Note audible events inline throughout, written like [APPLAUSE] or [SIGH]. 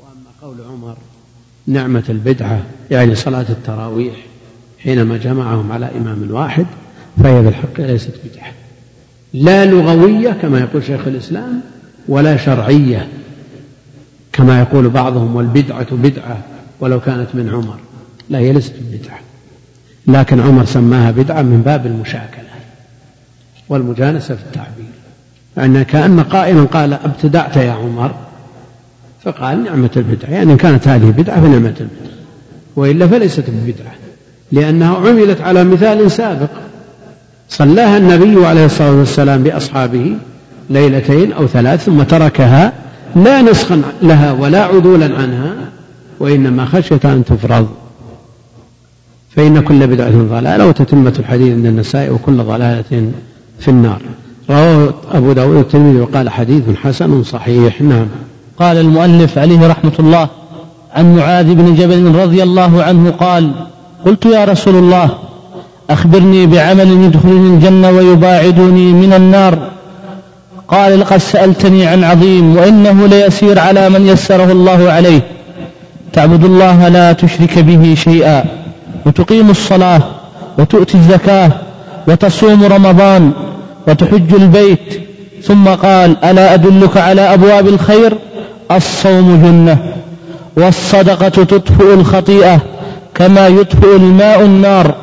وأما قول عمر نعمة البدعة يعني صلاة التراويح حينما جمعهم على إمام واحد فهي بالحق ليست بدعة. لا لغوية كما يقول شيخ الإسلام ولا شرعية كما يقول بعضهم والبدعة بدعة ولو كانت من عمر. لا هي ليست بدعة. لكن عمر سماها بدعة من باب المشاكلة والمجانسة في التعبير. يعني كأن قائلا قال أبتدعت يا عمر؟ فقال نعمة البدعة يعني إن كانت هذه بدعة فنعمة البدعة وإلا فليست ببدعة لأنها عملت على مثال سابق. صلاها النبي عليه الصلاة والسلام بأصحابه ليلتين أو ثلاث ثم تركها لا نسخا لها ولا عدولا عنها وإنما خشية أن تفرض. فإن كل بدعة ضلالة وتتمة الحديث عند النساء وكل ضلالة في النار. رواه أبو داود الترمذي وقال حديث حسن صحيح. نعم. قال المؤلف عليه رحمة الله عن معاذ بن جبل رضي الله عنه قال قلت يا رسول الله أخبرني بعمل يدخلني الجنة ويباعدني من النار. قال لقد سألتني عن عظيم وإنه ليسير على من يسره الله عليه. تعبد الله لا تشرك به شيئا وتقيم الصلاة وتؤتي الزكاة وتصوم رمضان وتحج البيت. ثم قال ألا أدلك على أبواب الخير؟ الصوم جنة والصدقة تطفئ الخطيئة كما يطفئ الماء النار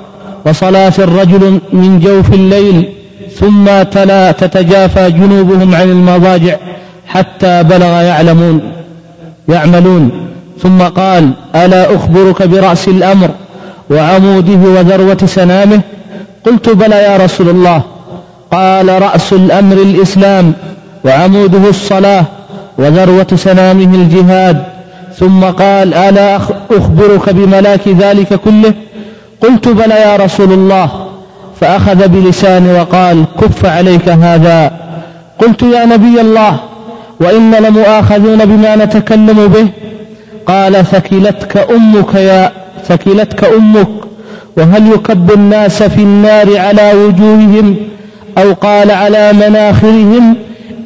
وصلاة الرجل من جوف الليل ثم تلا تتجافى جنوبهم عن المضاجع حتى بلغ يعلمون يعملون. ثم قال ألا أخبرك برأس الأمر وعموده وذروة سنامه؟ قلت بلى يا رسول الله. قال رأس الأمر الإسلام وعموده الصلاة وذروة سنامه الجهاد ثم قال ألا أخبرك بملاك ذلك كله؟ قلت بلى يا رسول الله. فأخذ بلساني وقال كف عليك هذا. قلت يا نبي الله وإن لمؤاخذون بما نتكلم به؟ قال ثكلتك أمك يا ثكلتك أمك وهل يكب الناس في النار على وجوههم؟ أو قال على مناخرهم؟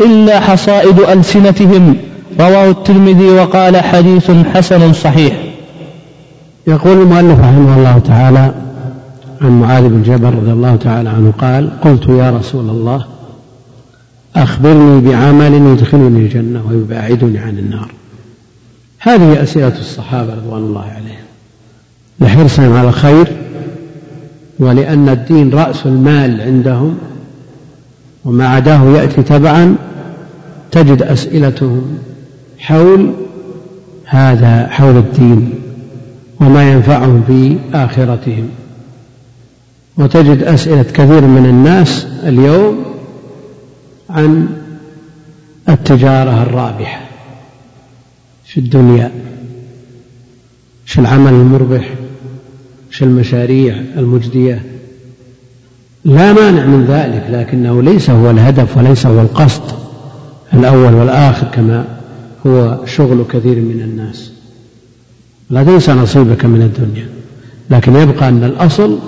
إلا حصائد ألسنتهم. رواه الترمذي وقال حديث حسن صحيح. يقول المؤلف رحمه الله تعالى عن معاذ بن جبل رضي الله تعالى عنه قال قلت يا رسول الله أخبرني بعمل يدخلني الجنة ويباعدني عن النار. هذه أسئلة الصحابة رضوان الله عليهم. لحرصهم على الخير ولأن الدين رأس المال عندهم. وما عداه يأتي تبعا تجد أسئلتهم حول هذا حول الدين وما ينفعهم في آخرتهم وتجد أسئلة كثير من الناس اليوم عن التجارة الرابحة في الدنيا في العمل المربح في المشاريع المجدية. لا مانع من ذلك لكنه ليس هو الهدف وليس هو القصد الأول والآخر كما هو شغل كثير من الناس. لا تنسى نصيبك من الدنيا لكن يبقى أن الأصل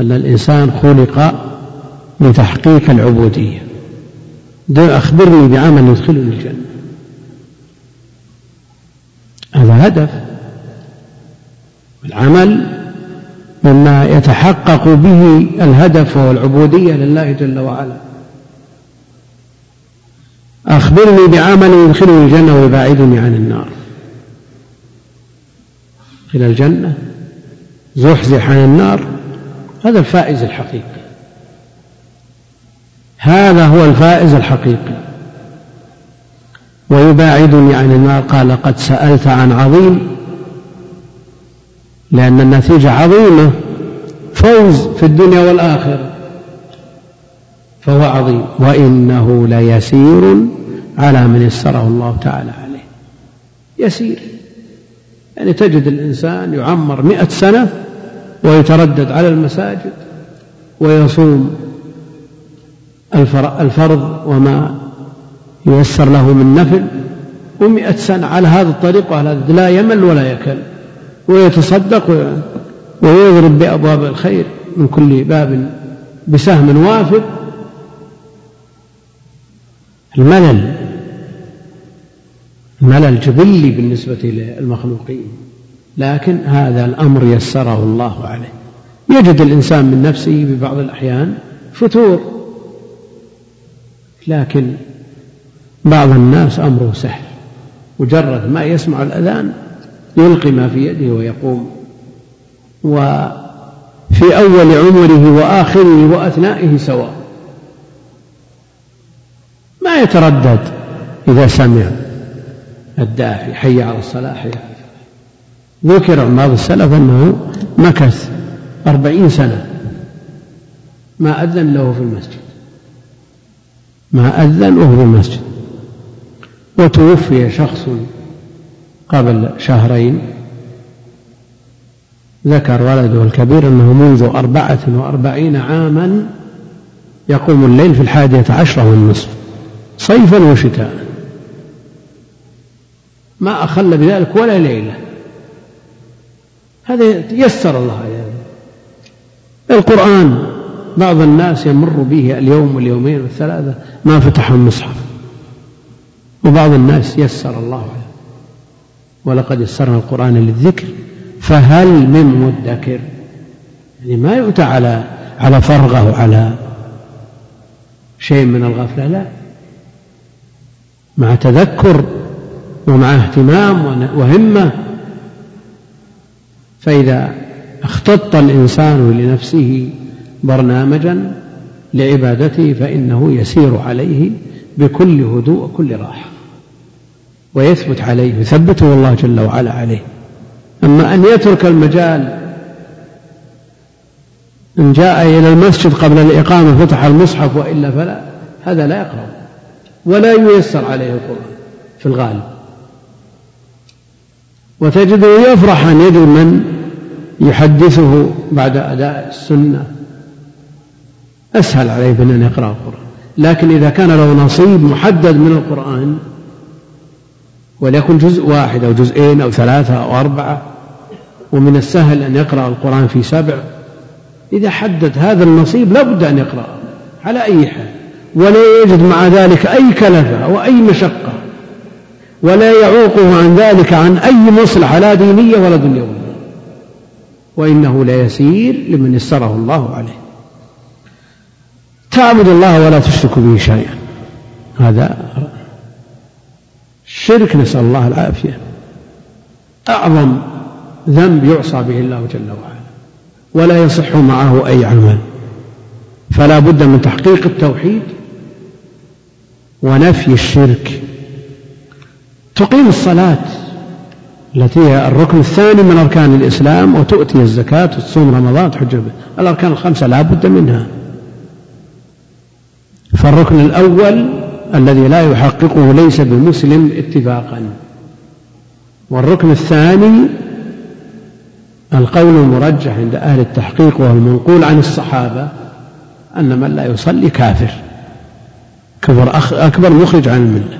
أن الإنسان خلق لتحقيق العبودية. أخبرني بعمل يدخلني الجنة. هذا هدف. العمل مما يتحقق به الهدف وهو العبودية لله جل وعلا. أخبرني بعمل يدخلني الجنة ويباعدني عن النار. إلى الجنة. زحزح عن النار. هذا الفائز الحقيقي. هذا هو الفائز الحقيقي. ويباعدني عن النار. قال قد سألت عن عظيم لأن النتيجة عظيمة. فوز في الدنيا والآخرة. فهو عظيم. وإنه ليسير على من يسره الله تعالى عليه. يسير. يعني تجد الإنسان يعمر مئة سنة ويتردد على المساجد ويصوم الفرض وما ييسر له من نفل. ومئة سنة على هذا الطريق وعلى هذا لا يمل ولا يكل. ويتصدق ويضرب بأبواب الخير من كل باب بسهم وافر. الملل ملل جبلي بالنسبة للمخلوقين لكن هذا الأمر يسره الله عليه. يجد الإنسان من نفسه ببعض الأحيان فتور لكن بعض الناس أمره سهل مجرد ما يسمع الأذان يلقي ما في يده ويقوم. وفي أول عمره وآخره وأثنائه سواء. ما يتردد إذا سمع الداعي حي على الصلاة حي على ذكر بعض السلف أنه مكث أربعين سنة. ما أذن له في المسجد. ما أذن وهو في المسجد. وتوفي شخص قبل شهرين ذكر ولده الكبير أنه منذ أربعة وأربعين عاما يقوم الليل في الحادية عشرة والنصف صيفا وشتاء. ما أخل بذلك ولا ليلة. هذا يسر الله عليه القرآن بعض الناس يمر به اليوم واليومين والثلاثة ما فتح المصحف. وبعض الناس يسر الله عليه. ولقد يسرنا القرآن للذكر فهل من مدكر؟ يعني ما يؤتى على على فرغة وعلى شيء من الغفلة لا. مع تذكر ومع اهتمام وهمة فإذا اختط الإنسان لنفسه برنامجا لعبادته فإنه يسير عليه بكل هدوء وكل راحة. ويثبت عليه يثبته الله جل وعلا عليه. أما أن يترك المجال إن جاء إلى المسجد قبل الإقامة فتح المصحف وإلا فلا هذا لا يقرأ. ولا ييسر عليه القرآن في الغالب. وتجده يفرح أن يجد من يحدثه بعد أداء السنة. أسهل عليه من أن يقرأ القرآن. لكن إذا كان له نصيب محدد من القرآن وليكن جزء واحد أو جزئين أو ثلاثة أو أربعة ومن السهل أن يقرأ القرآن في سبع. إذا حدد هذا النصيب لابد أن يقرأ على أي حال. ولا يجد مع ذلك أي كلفة وأي مشقة ولا يعوقه عن ذلك عن أي مصلحة لا دينية ولا دنيوية. وإنه ليسير لمن يسره الله عليه. تعبد الله ولا تشرك به شيئا. هذا الشرك نسأل الله العافية. أعظم ذنب يعصى به الله جل وعلا ولا يصح معه أي عمل. فلا بد من تحقيق التوحيد ونفي الشرك. تقيم الصلاة التي هي الركن الثاني من أركان الإسلام وتؤتي الزكاة وتصوم رمضان تحج الأركان الخمسة لا بد منها. فالركن الأول الذي لا يحققه ليس بمسلم اتفاقا. والركن الثاني القول المرجح عند أهل التحقيق وهو المنقول عن الصحابة أن من لا يصلي كافر. كفر أكبر مخرج عن الملة.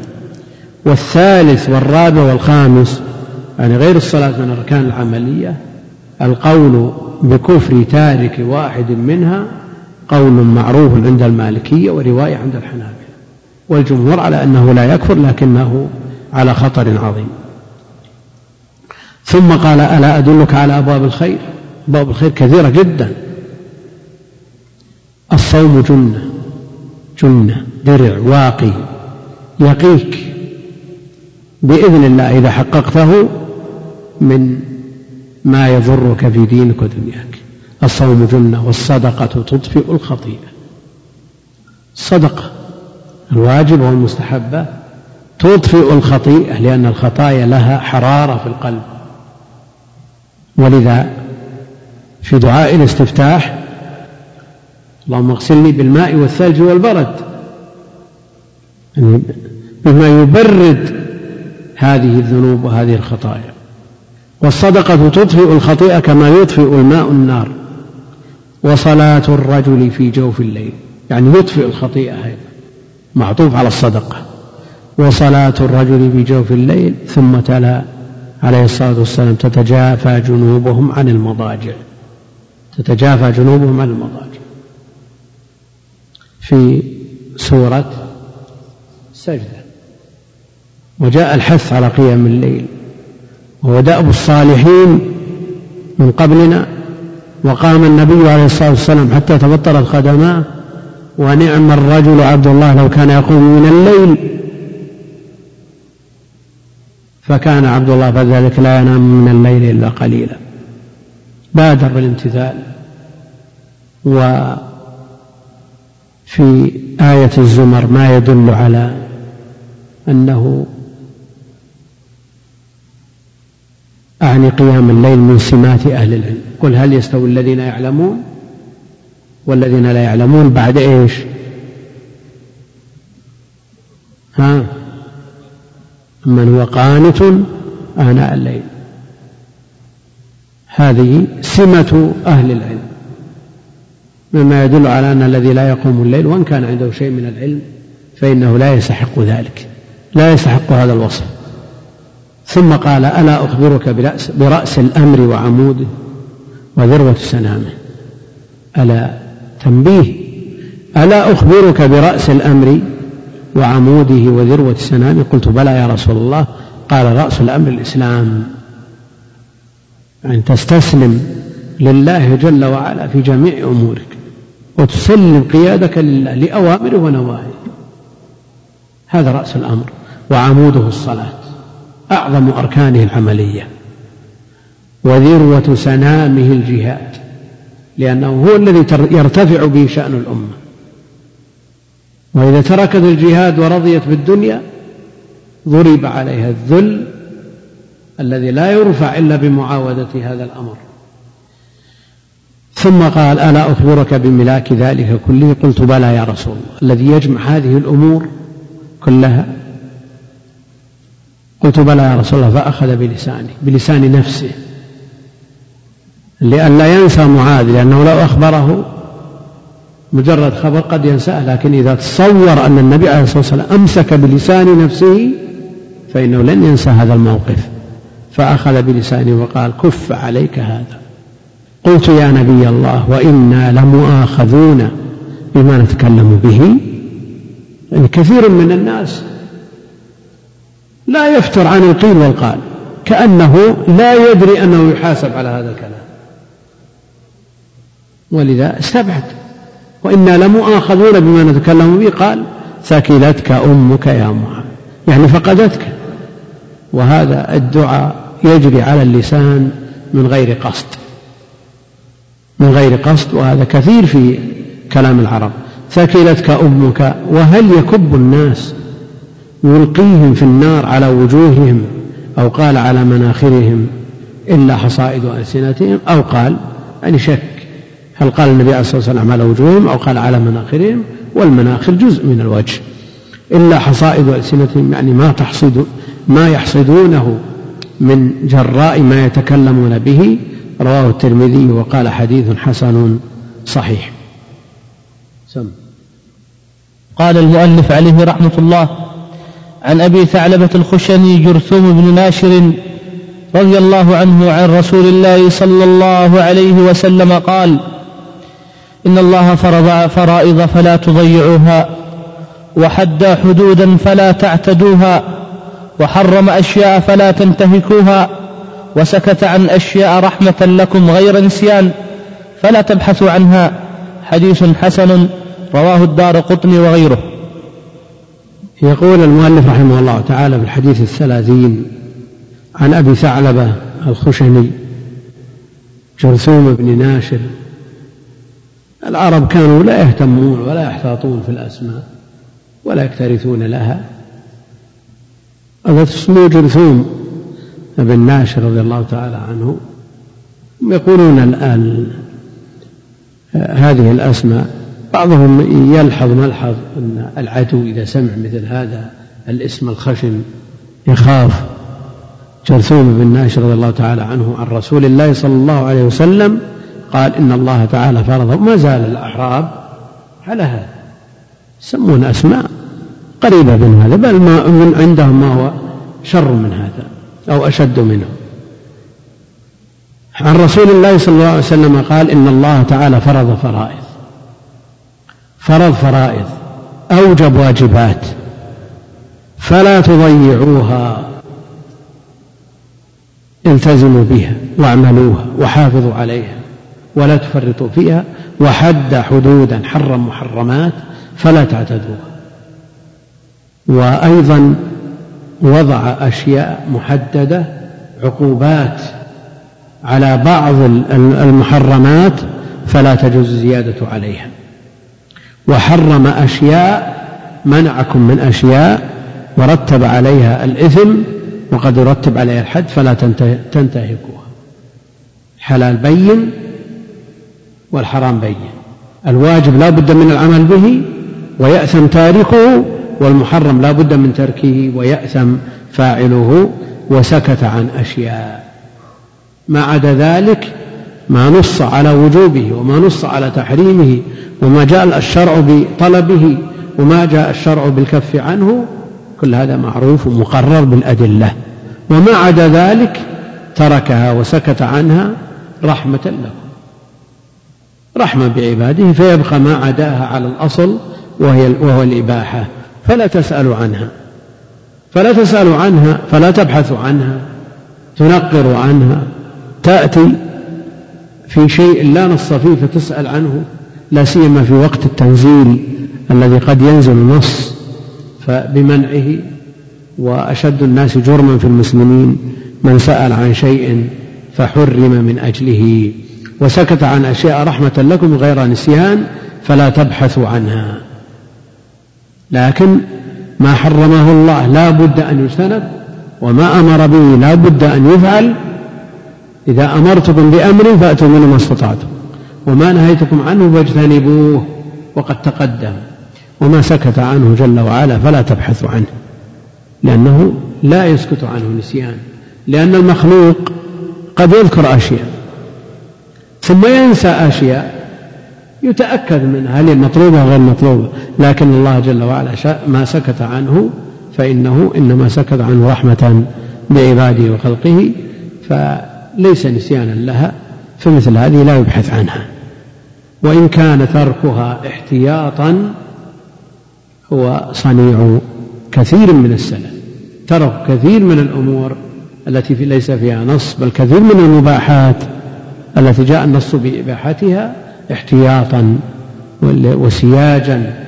والثالث والرابع والخامس يعني غير الصلاة من الأركان العملية القول بكفر تارك واحد منها قول معروف عند المالكية ورواية عند الحنابلة. والجمهور على أنه لا يكفر لكنه على خطر عظيم. ثم قال ألا أدلك على أبواب الخير؟ أبواب الخير كثيرة جدا. الصوم جنة جنة درع واقي يقيك. بإذن الله إذا حققته من ما يضرك في دينك ودنياك. الصوم جنة والصدقة تطفئ الخطيئة. الصدقة الواجبة والمستحبة تطفئ الخطيئة لأن الخطايا لها حرارة في القلب. ولذا في دعاء الاستفتاح اللهم اغسلني بالماء والثلج والبرد. يعني بما يبرد هذه الذنوب وهذه الخطايا. والصدقة تطفئ الخطيئة كما يطفئ الماء النار. وصلاة الرجل في جوف الليل. يعني يطفئ الخطيئة أيضا. معطوف على الصدقة. وصلاة الرجل في جوف الليل ثم تلا. عليه الصلاة والسلام تتجافى جنوبهم عن المضاجع. تتجافى جنوبهم عن المضاجع. في سورة سجدة. وجاء الحث على قيام الليل. وهو دأب الصالحين من قبلنا. وقام النبي عليه الصلاة والسلام حتى تبطلت قدماه ونعم الرجل عبد الله لو كان يقوم من الليل. فكان عبد الله فذلك لا ينام من الليل إلا قليلا. بادر بالامتثال. وفي آية الزمر ما يدل على أنه أعني قيام الليل من سمات أهل العلم. قل هل يستوي الذين يعلمون؟ والذين لا يعلمون بعد إيش؟ ها؟ من هو قانت آناء الليل. هذه سمة أهل العلم. مما يدل على أن الذي لا يقوم الليل وإن كان عنده شيء من العلم فإنه لا يستحق ذلك. لا يستحق هذا الوصف. ثم قال ألا أخبرك برأس, برأس الأمر وعموده وذروة سنامه؟ ألا تنبيه. ألا أخبرك برأس الأمر وعموده وذروة سنامه قلت بلى يا رسول الله. قال رأس الأمر الإسلام. أن تستسلم لله جل وعلا في جميع أمورك. وتسلم قيادك لله لأوامره ونواهيه. هذا رأس الأمر. وعموده الصلاة. أعظم أركانه العملية. وذروة سنامه الجهاد. لأنه هو الذي يرتفع به شأن الأمة. وإذا تركت الجهاد ورضيت بالدنيا ضرب عليها الذل الذي لا يرفع إلا بمعاودة هذا الأمر. ثم قال ألا أخبرك بملاك ذلك كله؟ قلت بلى يا رسول الله. الذي يجمع هذه الأمور كلها. قلت بلى يا رسول الله. فأخذ بلسانه بلسان نفسه. لئلا ينسى معاذ لأنه لو أخبره مجرد خبر قد ينساه لكن إذا تصور أن النبي عليه الصلاة والسلام أمسك بلسان نفسه فإنه لن ينسى هذا الموقف. فأخذ بلسانه وقال كف عليك هذا. قلت يا نبي الله وإنا لمؤاخذون بما نتكلم به. يعني كثير من الناس لا يفتر عن القيل والقال كأنه لا يدري أنه يحاسب على هذا الكلام. ولذا استبعد. وإنا لمؤاخذون بما نتكلم به. قال ثكلتك أمك يا معاذ. يعني فقدتك. وهذا الدعاء يجري على اللسان من غير قصد. من غير قصد. وهذا كثير في كلام العرب. ثكلتك أمك. وهل يكب الناس يلقيهم في النار على وجوههم أو قال على مناخرهم إلا حصائد ألسنتهم؟ أو قال يعني شك هل قال النبي عليه الصلاة والسلام على وجوههم أو قال على مناخرهم؟ والمناخر جزء من الوجه. إلا حصائد ألسنتهم يعني ما تحصد ما يحصدونه من جراء ما يتكلمون به. رواه الترمذي وقال حديث حسن صحيح. سم. قال المؤلف عليه رحمة الله عن أبي ثعلبة الخشني جرثوم بن ناشر رضي الله عنه عن رسول الله صلى الله عليه وسلم قال إن الله فرض فرائض فلا تضيعوها وحد حدودا فلا تعتدوها وحرم أشياء فلا تنتهكوها وسكت عن أشياء رحمة لكم غير نسيان فلا تبحثوا عنها حديث حسن رواه الدار قطني وغيره. يقول المؤلف رحمه الله تعالى في الحديث الثلاثين عن أبي ثعلبة الخشني جرثوم بن ناشر العرب كانوا لا يهتمون ولا يحتاطون في الأسماء ولا يكترثون لها. هذا اسمه جرثوم بن ناشر رضي الله تعالى عنه يقولون الآن هذه الأسماء. بعضهم يلحظ ملحظ أن العدو إذا سمع مثل هذا الاسم الخشن يخاف. جرثوم بن ناشر رضي الله تعالى عنه عن رسول الله صلى الله عليه وسلم قال إن الله تعالى فرض ما زال الأعراب على هذا يسمون أسماء قريبة من هذا بل ما من عندهم ما هو شر من هذا أو أشد منه. عن رسول الله صلى الله عليه وسلم قال إن الله تعالى فرض فرائض. فرض فرائض أوجب واجبات فلا تضيعوها. التزموا بها واعملوها وحافظوا عليها. ولا تفرطوا فيها وحد حدودا حرم محرمات فلا تعتدوها. وأيضا وضع أشياء محددة عقوبات على بعض المحرمات فلا تجوز الزيادة عليها. وحرم أشياء منعكم من أشياء ورتب عليها الإثم وقد يرتب عليها الحد فلا تنتهكوها. حلال بين والحرام بين. الواجب لا بد من العمل به ويأثم تاركه والمحرم لا بد من تركه ويأثم فاعله وسكت عن أشياء. ما عدا ذلك ما نص على وجوبه وما نص على تحريمه وما جاء الشرع بطلبه وما جاء الشرع بالكف عنه كل هذا معروف ومقرر بالأدلة. وما عدا ذلك تركها وسكت عنها رحمة لكم. رحمة بعباده فيبقى ما عداها على الأصل وهي وهو الإباحة. فلا تسألوا عنها. فلا تسألوا عنها فلا تبحثوا عنها تنقروا عنها تأتي في شيء لا نص فيه فتسأل عنه لا سيما في وقت التنزيل الذي قد ينزل النص. فبمنعه وأشد الناس جرما في المسلمين من سأل عن شيء فحرم من أجله. وسكت عن أشياء رحمة لكم غير نسيان فلا تبحثوا عنها. لكن ما حرمه الله لا بد أن يجتنب وما أمر به لا بد أن يفعل. إذا أمرتكم بأمر فأتوا منه ما استطعتم وما نهيتكم عنه فاجتنبوه وقد تقدم وما سكت عنه جل وعلا فلا تبحثوا عنه لأنه لا يسكت عنه نسيان لأن المخلوق قد يذكر أشياء. ثم ينسى أشياء يتأكد منها هل مطلوبة أو غير مطلوبة. لكن الله جل وعلا ما سكت عنه فإنه إنما سكت عنه رحمة بعباده وخلقه فليس نسيانا لها فمثل هذه لا يبحث عنها. وإن كان تركها احتياطا هو صنيع كثير من السلف ترك كثير من الأمور التي ليس فيها نص بل كثير من المباحات. التي جاء النص بإباحتها احتياطا وسياجا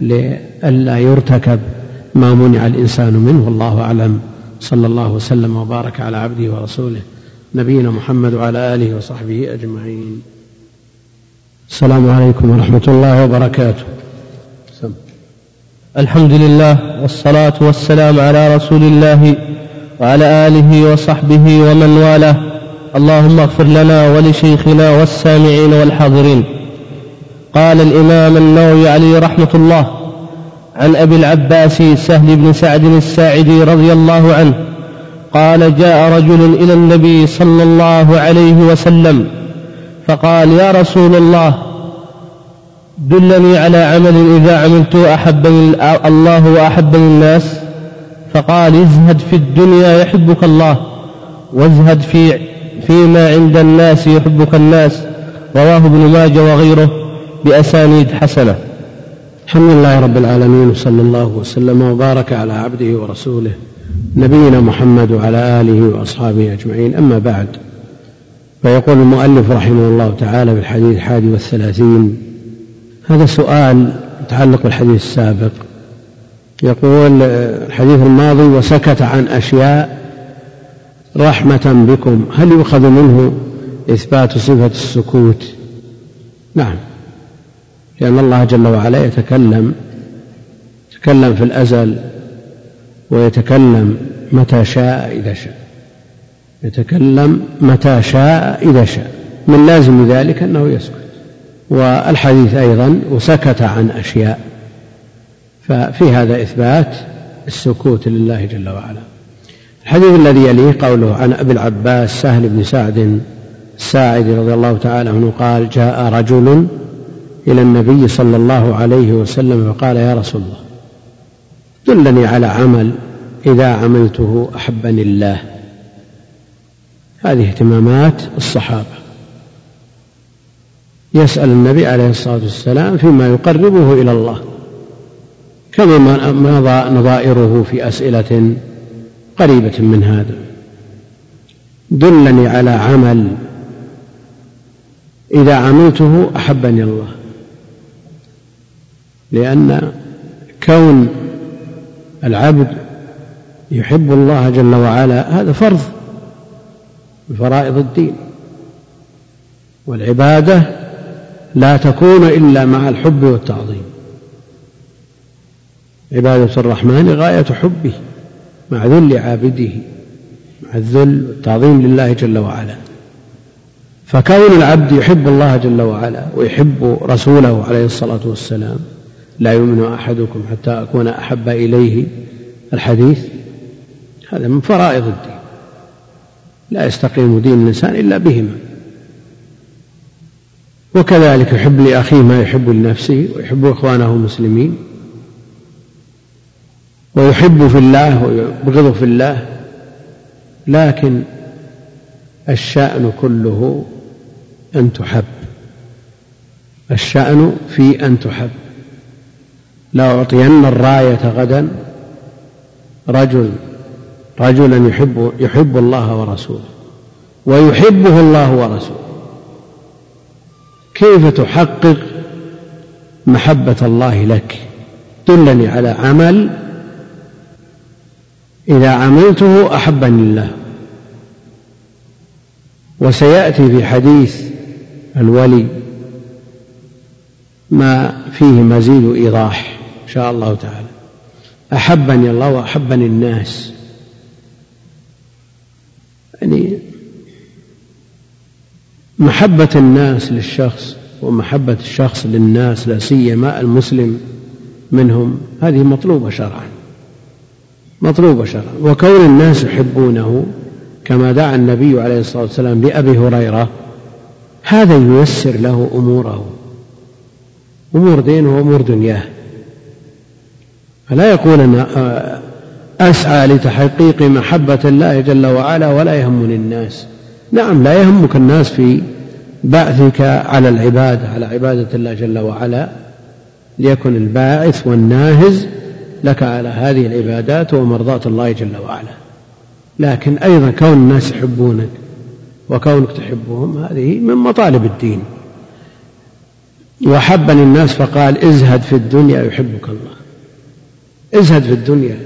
لئلا يرتكب ما منع الإنسان منه. والله أعلم. صلى الله وسلم وبارك على عبده ورسوله نبينا محمد وعلى آله وصحبه أجمعين. السلام عليكم ورحمة الله وبركاته. سم. الحمد لله والصلاة والسلام على رسول الله وعلى آله وصحبه ومن والاه. اللهم اغفر لنا ولشيخنا والسامعين والحاضرين. قال الإمام النووي عليه رحمة الله عن أبي العباس سهل بن سعد الساعدي رضي الله عنه قال جاء رجل إلى النبي صلى الله عليه وسلم فقال يا رسول الله دلني على عمل إذا عملته أحبني الله وأحبني الناس. فقال ازهد في الدنيا يحبك الله وازهد في فيما عند الناس يحبك الناس رواه ابن ماجه وغيره بأسانيد حسنة. الحمد لله رب العالمين وصلى الله وسلم وبارك على عبده ورسوله نبينا محمد وعلى آله وأصحابه أجمعين. أما بعد فيقول المؤلف رحمه الله تعالى في الحديث الحادي والثلاثين هذا سؤال يتعلق بالحديث السابق. يقول الحديث الماضي وسكت عن أشياء رحمة بكم. هل يؤخذ منه إثبات صفة السكوت؟ نعم. لأن الله جل وعلا يتكلم يتكلم في الأزل ويتكلم متى شاء إذا شاء. يتكلم متى شاء إذا شاء. من لازم ذلك أنه يسكت. والحديث أيضا وسكت عن أشياء. ففي هذا إثبات السكوت لله جل وعلا. الحديث الذي يليه قوله عن أبي العباس سهل بن سعد الساعدي رضي الله تعالى عنه قال جاء رجل إلى النبي صلى الله عليه وسلم فقال يا رسول الله دلني على عمل إذا عملته أحبني الله. هذه اهتمامات الصحابة. يسأل النبي عليه الصلاة والسلام فيما يقربه إلى الله كما مضى نظائره في أسئلة قريبة من هذا. دلني على عمل إذا عملته أحبني الله. لأن كون العبد يحب الله جل وعلا هذا فرض من فرائض الدين. والعبادة لا تكون إلا مع الحب والتعظيم. عبادة الرحمن غاية حبه. مع ذل عابده مع الذل والتعظيم لله جل وعلا. فكون العبد يحب الله جل وعلا ويحب رسوله عليه الصلاة والسلام لا يؤمن أحدكم حتى أكون أحب إليه الحديث هذا من فرائض الدين. لا يستقيم دين الإنسان إلا بهما. وكذلك يحب لأخيه ما يحب لنفسه ويحب إخوانه المسلمين. ويحب في الله ويبغض في الله لكن الشأن كله أن تحب. الشأن في أن تحب. لأعطين الراية غدا رجل رجلا يحب يحب الله ورسوله ويحبه الله ورسوله. كيف تحقق محبة الله لك؟ دلني على عمل إذا عملته أحبني الله. وسيأتي في حديث الولي ما فيه مزيد إيضاح إن شاء الله تعالى. أحبني الله وأحبني الناس. يعني محبة الناس للشخص ومحبة الشخص للناس لا سيما المسلم منهم هذه مطلوبة شرعا. مطلوبة شرعا وكون الناس يحبونه كما دعا النبي عليه الصلاة والسلام لأبي هريرة هذا ييسر له أموره. أمور دينه وأمور دنياه. فلا يقول أنا أسعى لتحقيق محبة الله جل وعلا ولا يهمني الناس نعم لا يهمك الناس في بعثك على العبادة على عبادة الله جل وعلا ليكن الباعث والناهز لك على هذه العبادات ومرضاة الله جل وعلا. لكن أيضا كون الناس يحبونك وكونك تحبهم هذه من مطالب الدين. وحبني الناس فقال ازهد في الدنيا يحبك الله. ازهد في الدنيا.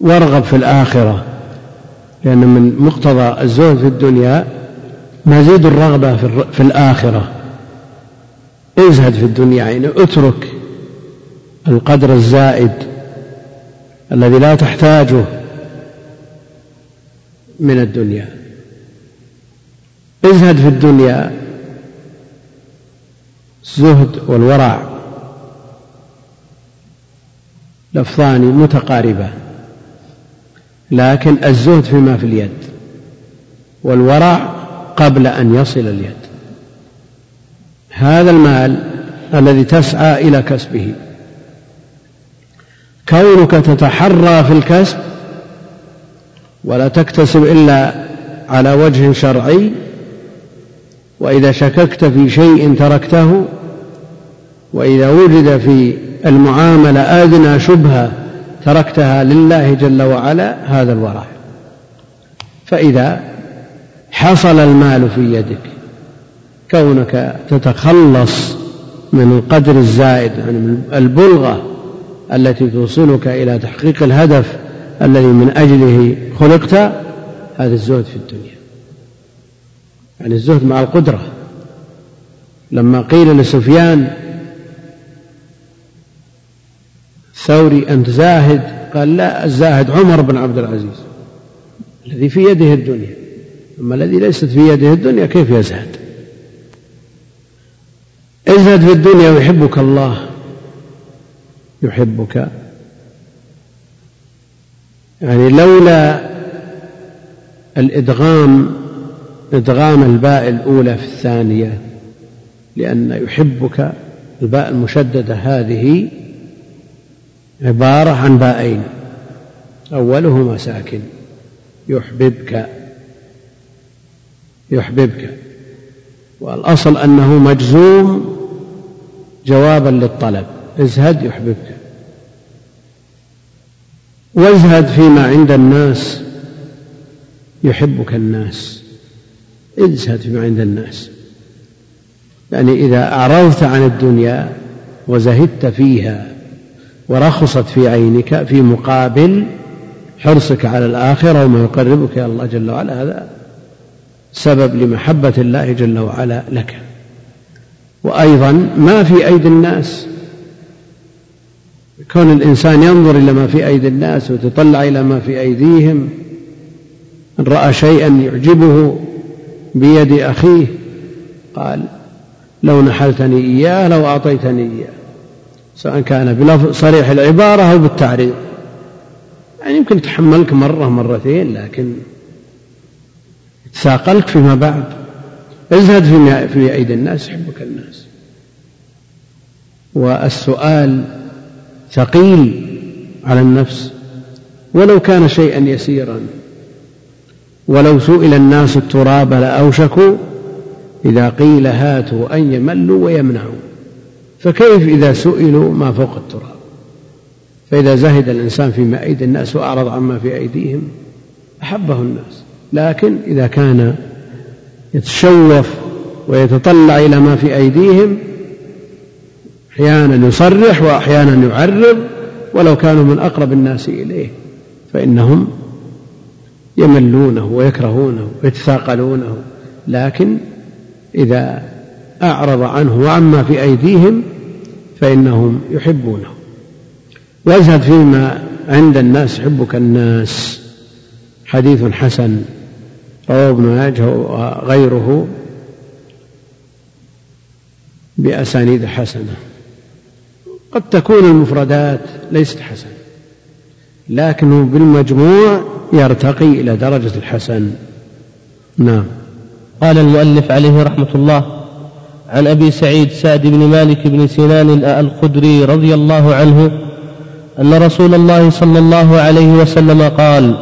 وارغب في الآخرة. لأن من مقتضى الزهد في الدنيا مزيد الرغبة في الآخرة. ازهد في الدنيا يعني اترك القدر الزائد الذي لا تحتاجه من الدنيا. ازهد في الدنيا. الزهد والورع لفظان متقاربان لكن الزهد فيما في اليد والورع قبل أن يصل اليد. هذا المال الذي تسعى إلى كسبه. كونك تتحرى في الكسب ولا تكتسب إلا على وجه شرعي وإذا شككت في شيء تركته وإذا وجد في المعاملة آدنى شبهة تركتها لله جل وعلا هذا الورع فإذا حصل المال في يدك كونك تتخلص من القدر الزائد من البلغة التي توصلك إلى تحقيق الهدف الذي من أجله خلقت هذا الزهد في الدنيا. يعني الزهد مع القدرة. لما قيل لسفيان ثوري أنت زاهد؟ قال لا الزاهد عمر بن عبد العزيز الذي في يده الدنيا. أما الذي ليست في يده الدنيا كيف يزهد؟ ازهد في الدنيا ويحبك الله. يحبك. يعني لولا الإدغام إدغام الباء الأولى في الثانية لأن يحبك الباء المشددة هذه عبارة عن باءين أولهما ساكن. يحببك يحببك. والأصل أنه مجزوم جوابا للطلب. ازهد يحببك. وازهد فيما عند الناس يحبك الناس. ازهد فيما عند الناس. يعني إذا أعرضت عن الدنيا وزهدت فيها ورخصت في عينك في مقابل حرصك على الآخرة وما يقربك إلى الله جل وعلا هذا سبب لمحبة الله جل وعلا لك. وأيضا ما في أيدي الناس. كون الإنسان ينظر إلى ما في أيدي الناس ويتطلع إلى ما في أيديهم إن رأى شيئا يعجبه بيد أخيه قال لو نحلتني إياه لو أعطيتني إياه. سواء كان بلفظ صريح العبارة أو بالتعريض. يعني يمكن تحملك مرة مرتين لكن تثاقلك فيما بعد. ازهد في أيدي الناس يحبك الناس. والسؤال ثقيل على النفس ولو كان شيئا يسيرا. ولو سئل الناس التراب لأوشكوا إذا قيل هاتوا أن يملوا ويمنعوا. فكيف إذا سئلوا ما فوق التراب؟ فإذا زهد الإنسان فيما أيدي الناس وأعرض عما في أيديهم. أحبه الناس. لكن إذا كان يتشوف ويتطلع إلى ما في أيديهم أحيانا يصرح وأحيانا يعرض ولو كانوا من أقرب الناس إليه فإنهم يملونه ويكرهونه ويتثاقلونه. لكن إذا أعرض عنه وعما في أيديهم فإنهم يحبونه. وازهد فيما عند الناس يحبك الناس. حديث حسن رواه ابن ماجه وغيره بأسانيد حسنة. قد تكون المفردات ليست حسنة لكنه بالمجموع يرتقي إلى درجة الحسن. نعم. قال المؤلف عليه رحمة الله عن أبي سعيد سعد بن مالك بن سنان الخدري رضي الله عنه أن رسول الله صلى الله عليه وسلم قال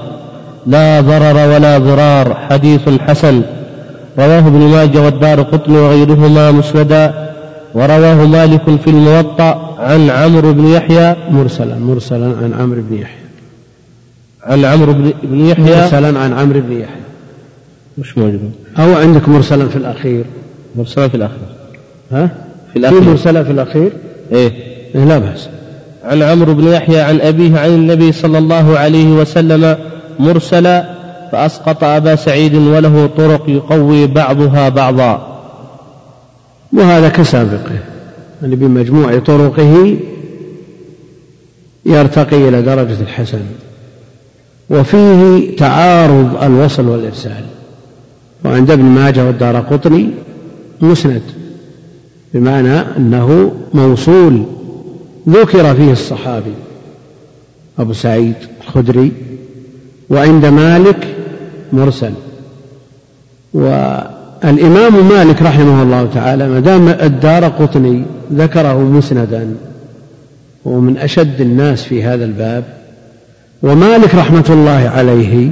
لا ضرر ولا ضرار حديث حسن. رواه ابن ماجه والدار قطن وغيرهما مسندا ورواه مالك في الموطأ عن عمرو بن يحيى مرسلا مرسلا عن عمرو بن يحيى. عن عمرو بن يحيى؟ مرسلا عن عمرو بن يحيى. مش موجود. أو عندك مرسلا في الأخير؟ مرسلا في الأخير. ها؟ في الأخير. في مرسلا في الأخير؟ إيه, إيه لا بأس. عن عمرو بن يحيى عن أبيه عن النبي صلى الله عليه وسلم مرسلا فأسقط أبا سعيد وله طرق يقوي بعضها بعضا. وهذا كسابقه. يعني بمجموع طرقه يرتقي إلى درجة الحسن. وفيه تعارض الوصل والإرسال. وعند ابن ماجه والدار قطني مسند بمعنى أنه موصول ذكر فيه الصحابي أبو سعيد الخدري وعند مالك مرسل. والإمام مالك رحمه الله تعالى ما دام الدار قطني ذكره مسندا وهو من أشد الناس في هذا الباب ومالك رحمة الله عليه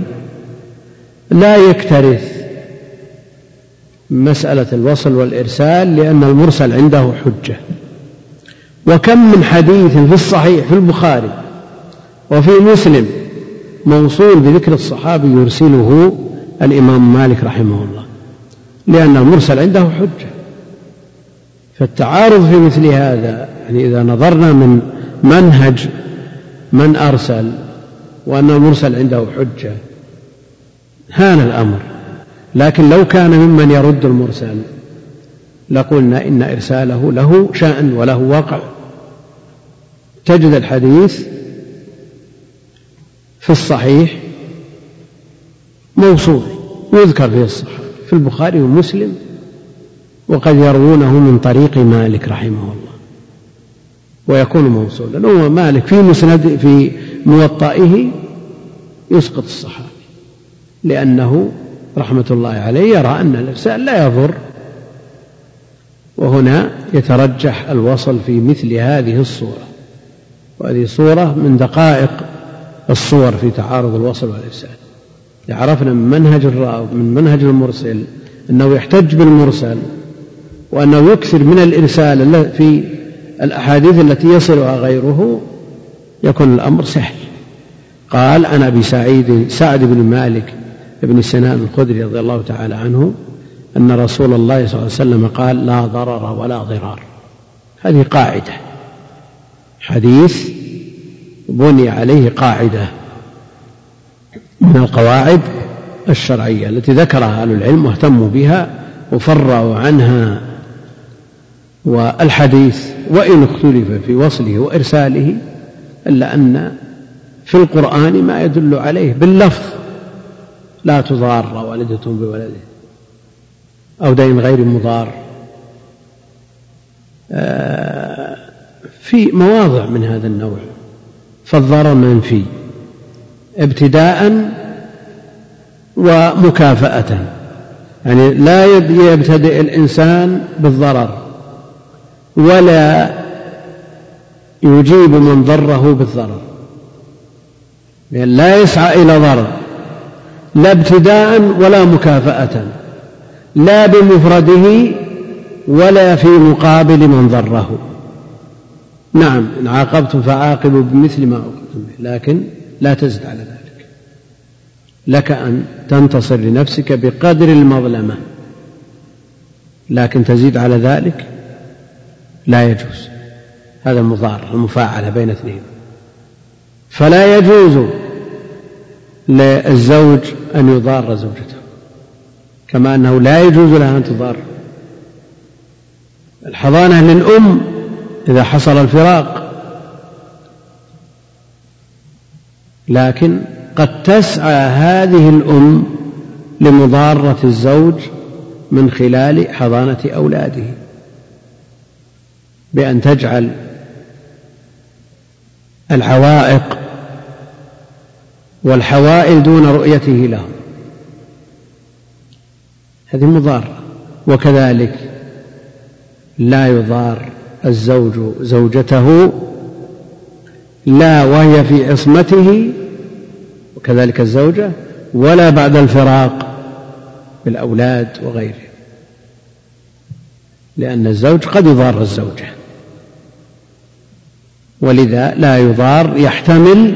لا يكترث مسألة الوصل والإرسال لأن المرسل عنده حجة. وكم من حديث في الصحيح في البخاري وفي مسلم موصول بذكر الصحابي يرسله الإمام مالك رحمه الله. لأن المرسل عنده حجة. فالتعارض في مثل هذا يعني إذا نظرنا من منهج من أرسل وأن المرسل عنده حجة هان الأمر. لكن لو كان ممن يرد المرسل لقلنا إن إرساله له شأن وله وقع. تجد الحديث في الصحيح موصول يذكر في الصحيح. في البخاري ومسلم وقد يروونه من طريق مالك رحمه الله ويكون موصولا. هو مالك في مسند في موطئه يسقط الصحابي لأنه رحمة الله عليه يرى أن الإرسال لا يضر. وهنا يترجح الوصل في مثل هذه الصورة. وهذه صورة من دقائق الصور في تعارض الوصل والإرسال. عرفنا من منهج الراوي من منهج المرسل أنه يحتج بالمرسل وأنه يكثر من الإرسال في الأحاديث التي يصلها غيره يكون الأمر سهل. قال عن أبي سعيد سعد بن مالك بن سنان الخدري رضي الله تعالى عنه أن رسول الله صلى الله عليه وسلم قال لا ضرر ولا ضرار. هذه قاعدة. حديث بني عليه قاعدة. من القواعد الشرعية التي ذكرها أهل العلم واهتموا بها وفرعوا عنها والحديث وإن اختلف في وصله وإرساله إلا أن في القرآن ما يدل عليه باللفظ لا تضار والدة بولده أو دين غير مضار. آه، في مواضع من هذا النوع فالضرر منفي. ابتداء ومكافأة. يعني لا يبتدئ الإنسان بالضرر ولا يجيب من ضره بالضرر. يعني لا يسعى إلى ضرر لا ابتداء ولا مكافأة لا بمفرده ولا في مقابل من ضره. نعم إن عاقبتم فعاقبوا بمثل ما عوقبتم به لكن لا تزد على ذلك. لك أن تنتصر لنفسك بقدر المظلمة. لكن تزيد على ذلك لا يجوز. هذا المضار المفاعلة بين اثنين. فلا يجوز للزوج أن يضار زوجته. كما أنه لا يجوز لها أن تضار. الحضانة للأم إذا حصل الفراق لكن قد تسعى هذه الأم لمضارة الزوج من خلال حضانة أولاده بأن تجعل العوائق والحوائل دون رؤيته لهم. هذه مضارة. وكذلك لا يضار الزوج زوجته لا وهي في عصمته وكذلك الزوجة ولا بعد الفراق بالأولاد وغيره. لأن الزوج قد يضار الزوجة ولذا لا يضار يحتمل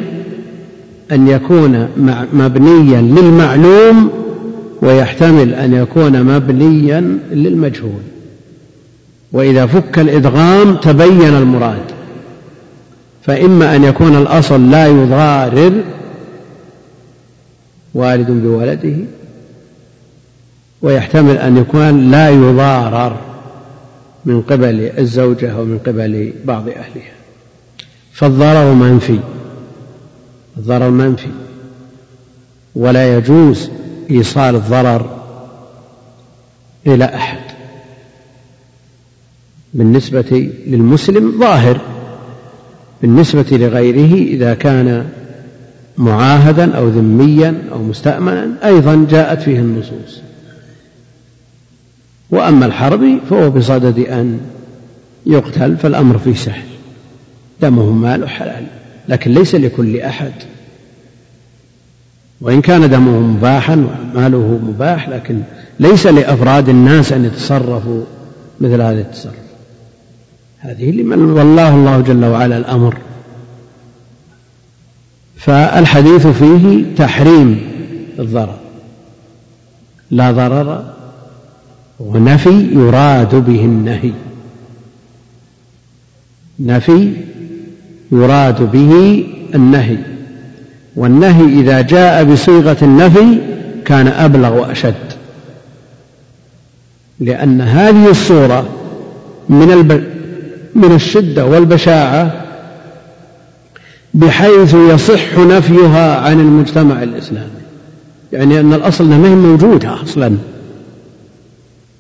أن يكون مبنيا للمعلوم ويحتمل أن يكون مبنيا للمجهول. وإذا فك الإدغام تبين المراد. فإما أن يكون الأصل لا يضارر والد بولده ويحتمل أن يكون لا يضارر من قبل الزوجة أو من قبل بعض أهلها. فالضرر منفي الضرر منفي ولا يجوز إيصال الضرر إلى أحد. بالنسبة للمسلم ظاهر. بالنسبة لغيره إذا كان معاهدا أو ذميا أو مستأمنا أيضا جاءت فيه النصوص. وأما الحربي فهو بصدد أن يقتل فالأمر فيه سهل. دمه ماله حلال لكن ليس لكل أحد. وإن كان دمه مباحا وماله مباح لكن ليس لأفراد الناس أن يتصرفوا مثل هذا التصرف. هذه لمن والله الله جل وعلا الأمر. فالحديث فيه تحريم الضرر. لا ضرر ونفي يراد به النهي. نفي يراد به النهي. والنهي إذا جاء بصيغة النفي كان أبلغ وأشد. لأن هذه الصورة من. من الشدة والبشاعة بحيث يصح نفيها عن المجتمع الإسلامي. يعني أن الأصل ما هي موجودة أصلا.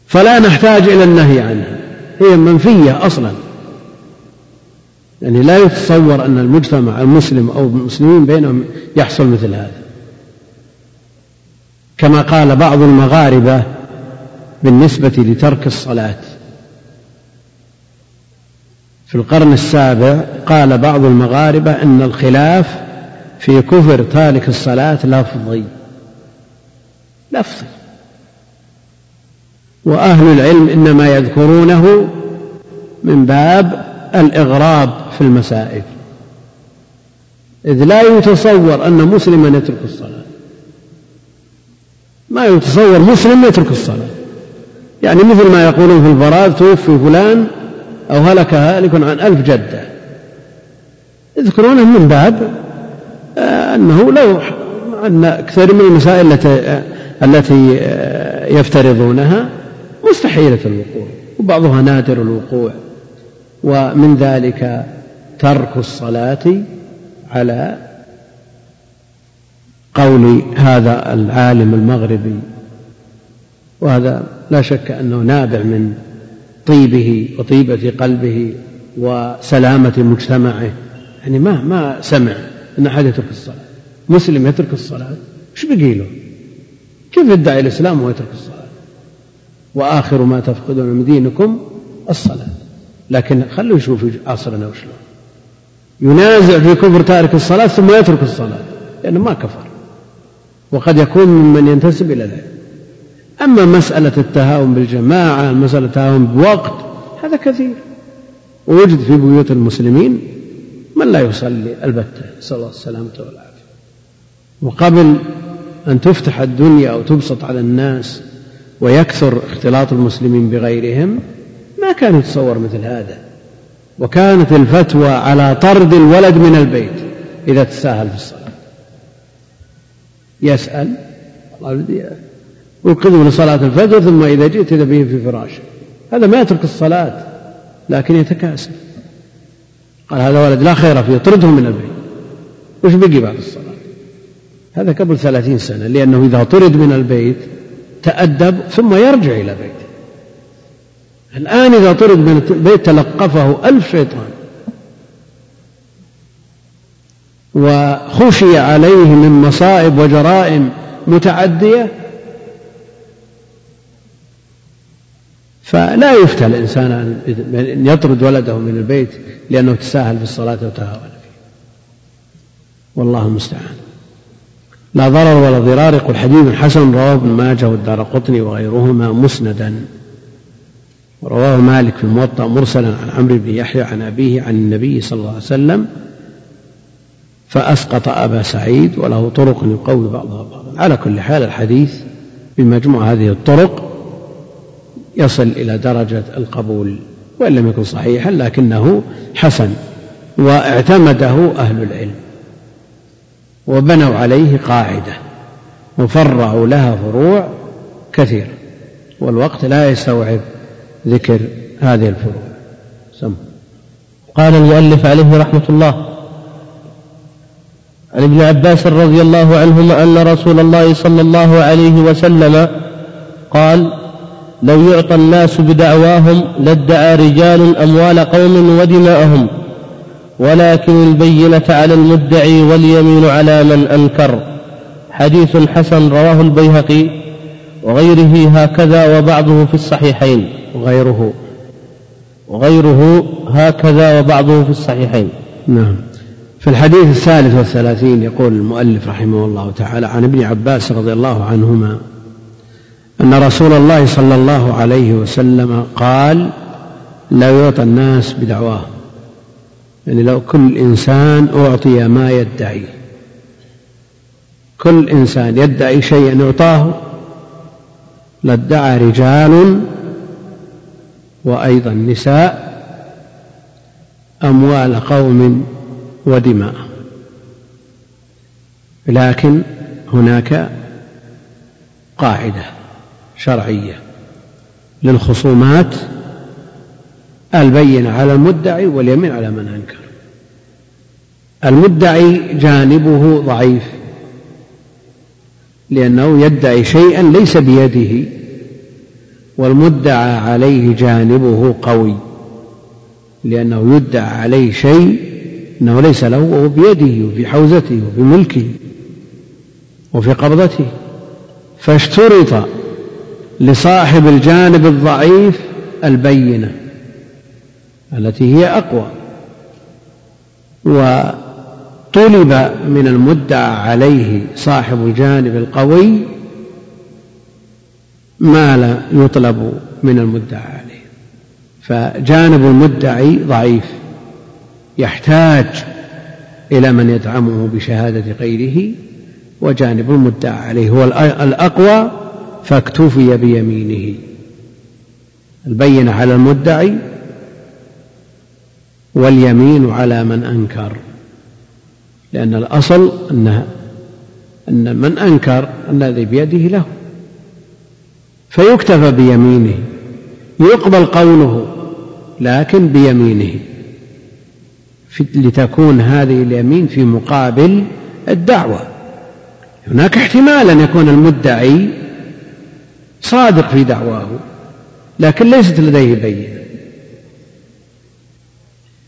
فلا نحتاج إلى النهي عنها. هي منفية أصلا. يعني لا يتصور أن المجتمع المسلم أو المسلمين بينهم يحصل مثل هذا. كما قال بعض المغاربة بالنسبة لترك الصلاة. في القرن السابع قال بعض المغاربة أن الخلاف في كفر تارك الصلاة لفظي. لفظي. وأهل العلم إنما يذكرونه من باب الإغراب في المسائل. إذ لا يتصور أن مسلما يترك الصلاة. ما يتصور مسلم يترك الصلاة. يعني مثل ما يقولون في البراز توفي فلان أو هلك هالك عن ألف جدة. يذكرونه من باب آه، أنه لو أن كثير من المسائل التي التي آه، يفترضونها مستحيلة الوقوع وبعضها نادر الوقوع. ومن ذلك ترك الصلاة على قول هذا العالم المغربي. وهذا لا شك أنه نابع من طيبه وطيبة قلبه وسلامة مجتمعه. يعني ما ما سمع أن أحد يترك الصلاة. مسلم يترك الصلاة. إيش بقي له؟ كيف يدعي الإسلام ويترك الصلاة؟ وآخر ما تفقدون من دينكم الصلاة. لكن خلوا يشوفوا عصرنا وشلون. ينازع في كفر تارك الصلاة ثم يترك الصلاة. لأنه ما كفر. وقد يكون ممن ينتسب إلى العلم أما مسألة التهاون بالجماعة مسألة التهاون بوقت هذا كثير. ووجد في بيوت المسلمين من لا يصلي البتة. نسأل الله السلامة والعافية وقبل أن تفتح الدنيا أو تبسط على الناس ويكثر اختلاط المسلمين بغيرهم ما كان يتصور مثل هذا. وكانت الفتوى على طرد الولد من البيت إذا تساهل في الصلاة. يسأل. أوقظه لصلاة الفجر ثم إذا جئت إذا به في فراشه هذا ما يترك الصلاة لكن يتكاسل قال هذا ولد لا خير فيه طرده من البيت وش بقي بعد الصلاة؟ هذا قبل ثلاثين سنة لأنه إذا طرد من البيت تأدب ثم يرجع إلى بيته. الآن إذا طرد من البيت تلقفه ألف شيطان. وخشي عليه من مصائب وجرائم متعدية فلا يفتى الإنسان أن يطرد ولده من البيت لأنه تساهل في الصلاة وتهاون فيه. والله المستعان. لا ضرر ولا ضرار. يقول حديث حسن رواه ابن ماجه والدار قطني وغيرهما مسندا. ورواه مالك في الموطأ مرسلا عن عمرو بن يحيى عن أبيه عن النبي صلى الله عليه وسلم فأسقط أبا سعيد وله طرق يقوي بعضها بعضا. على كل حال الحديث بمجموع هذه الطرق يصل إلى درجة القبول وإن لم يكن صحيحا لكنه حسن واعتمده أهل العلم وبنوا عليه قاعدة وفرعوا لها فروع كثيرة والوقت لا يستوعب ذكر هذه الفروع. سم. قال المؤلف عليه رحمة الله عن ابن عباس رضي الله عنهما أن رسول الله صلى الله عليه وسلم قال لو يعطى الناس بدعواهم لادعى رجال أموال قوم ودماءهم ولكن البينة على المدعي واليمين على من أنكر. حديث حسن رواه البيهقي وغيره هكذا وبعضه في الصحيحين. وغيره وغيره هكذا وبعضه في الصحيحين. نعم. في الحديث الثالث والثلاثين يقول المؤلف رحمه الله تعالى عن ابن عباس رضي الله عنهما أن رسول الله صلى الله عليه وسلم قال لا يعطى الناس بدعواهم يعني لو كل إنسان أعطي ما يدعي. كل إنسان يدعي شيئا يعطاه لادعى رجال وأيضا نساء أموال قوم ودماء. لكن هناك قاعدة. شرعية للخصومات البينة على المدعي واليمين على من أنكر. المدعي جانبه ضعيف لأنه يدعي شيئا ليس بيده والمدعى عليه جانبه قوي لأنه يدعى عليه شيء أنه ليس له وهو بيده وفي حوزته وفي ملكه وفي قبضته. فاشترط لصاحب الجانب الضعيف البينة التي هي أقوى. وطلب من المدعى عليه صاحب الجانب القوي ما لا يطلب من المدعى عليه. فجانب المدعي ضعيف يحتاج إلى من يدعمه بشهادة غيره وجانب المدعى عليه هو الأقوى فاكتفي بيمينه. البينة على المدعي واليمين على من أنكر. لأن الأصل أنها أن من أنكر الذي بيده له. فيكتفى بيمينه. يقبل قوله لكن بيمينه. لتكون هذه اليمين في مقابل الدعوة. هناك احتمال أن يكون المدعي صادق في دعواه لكن ليست لديه بينة.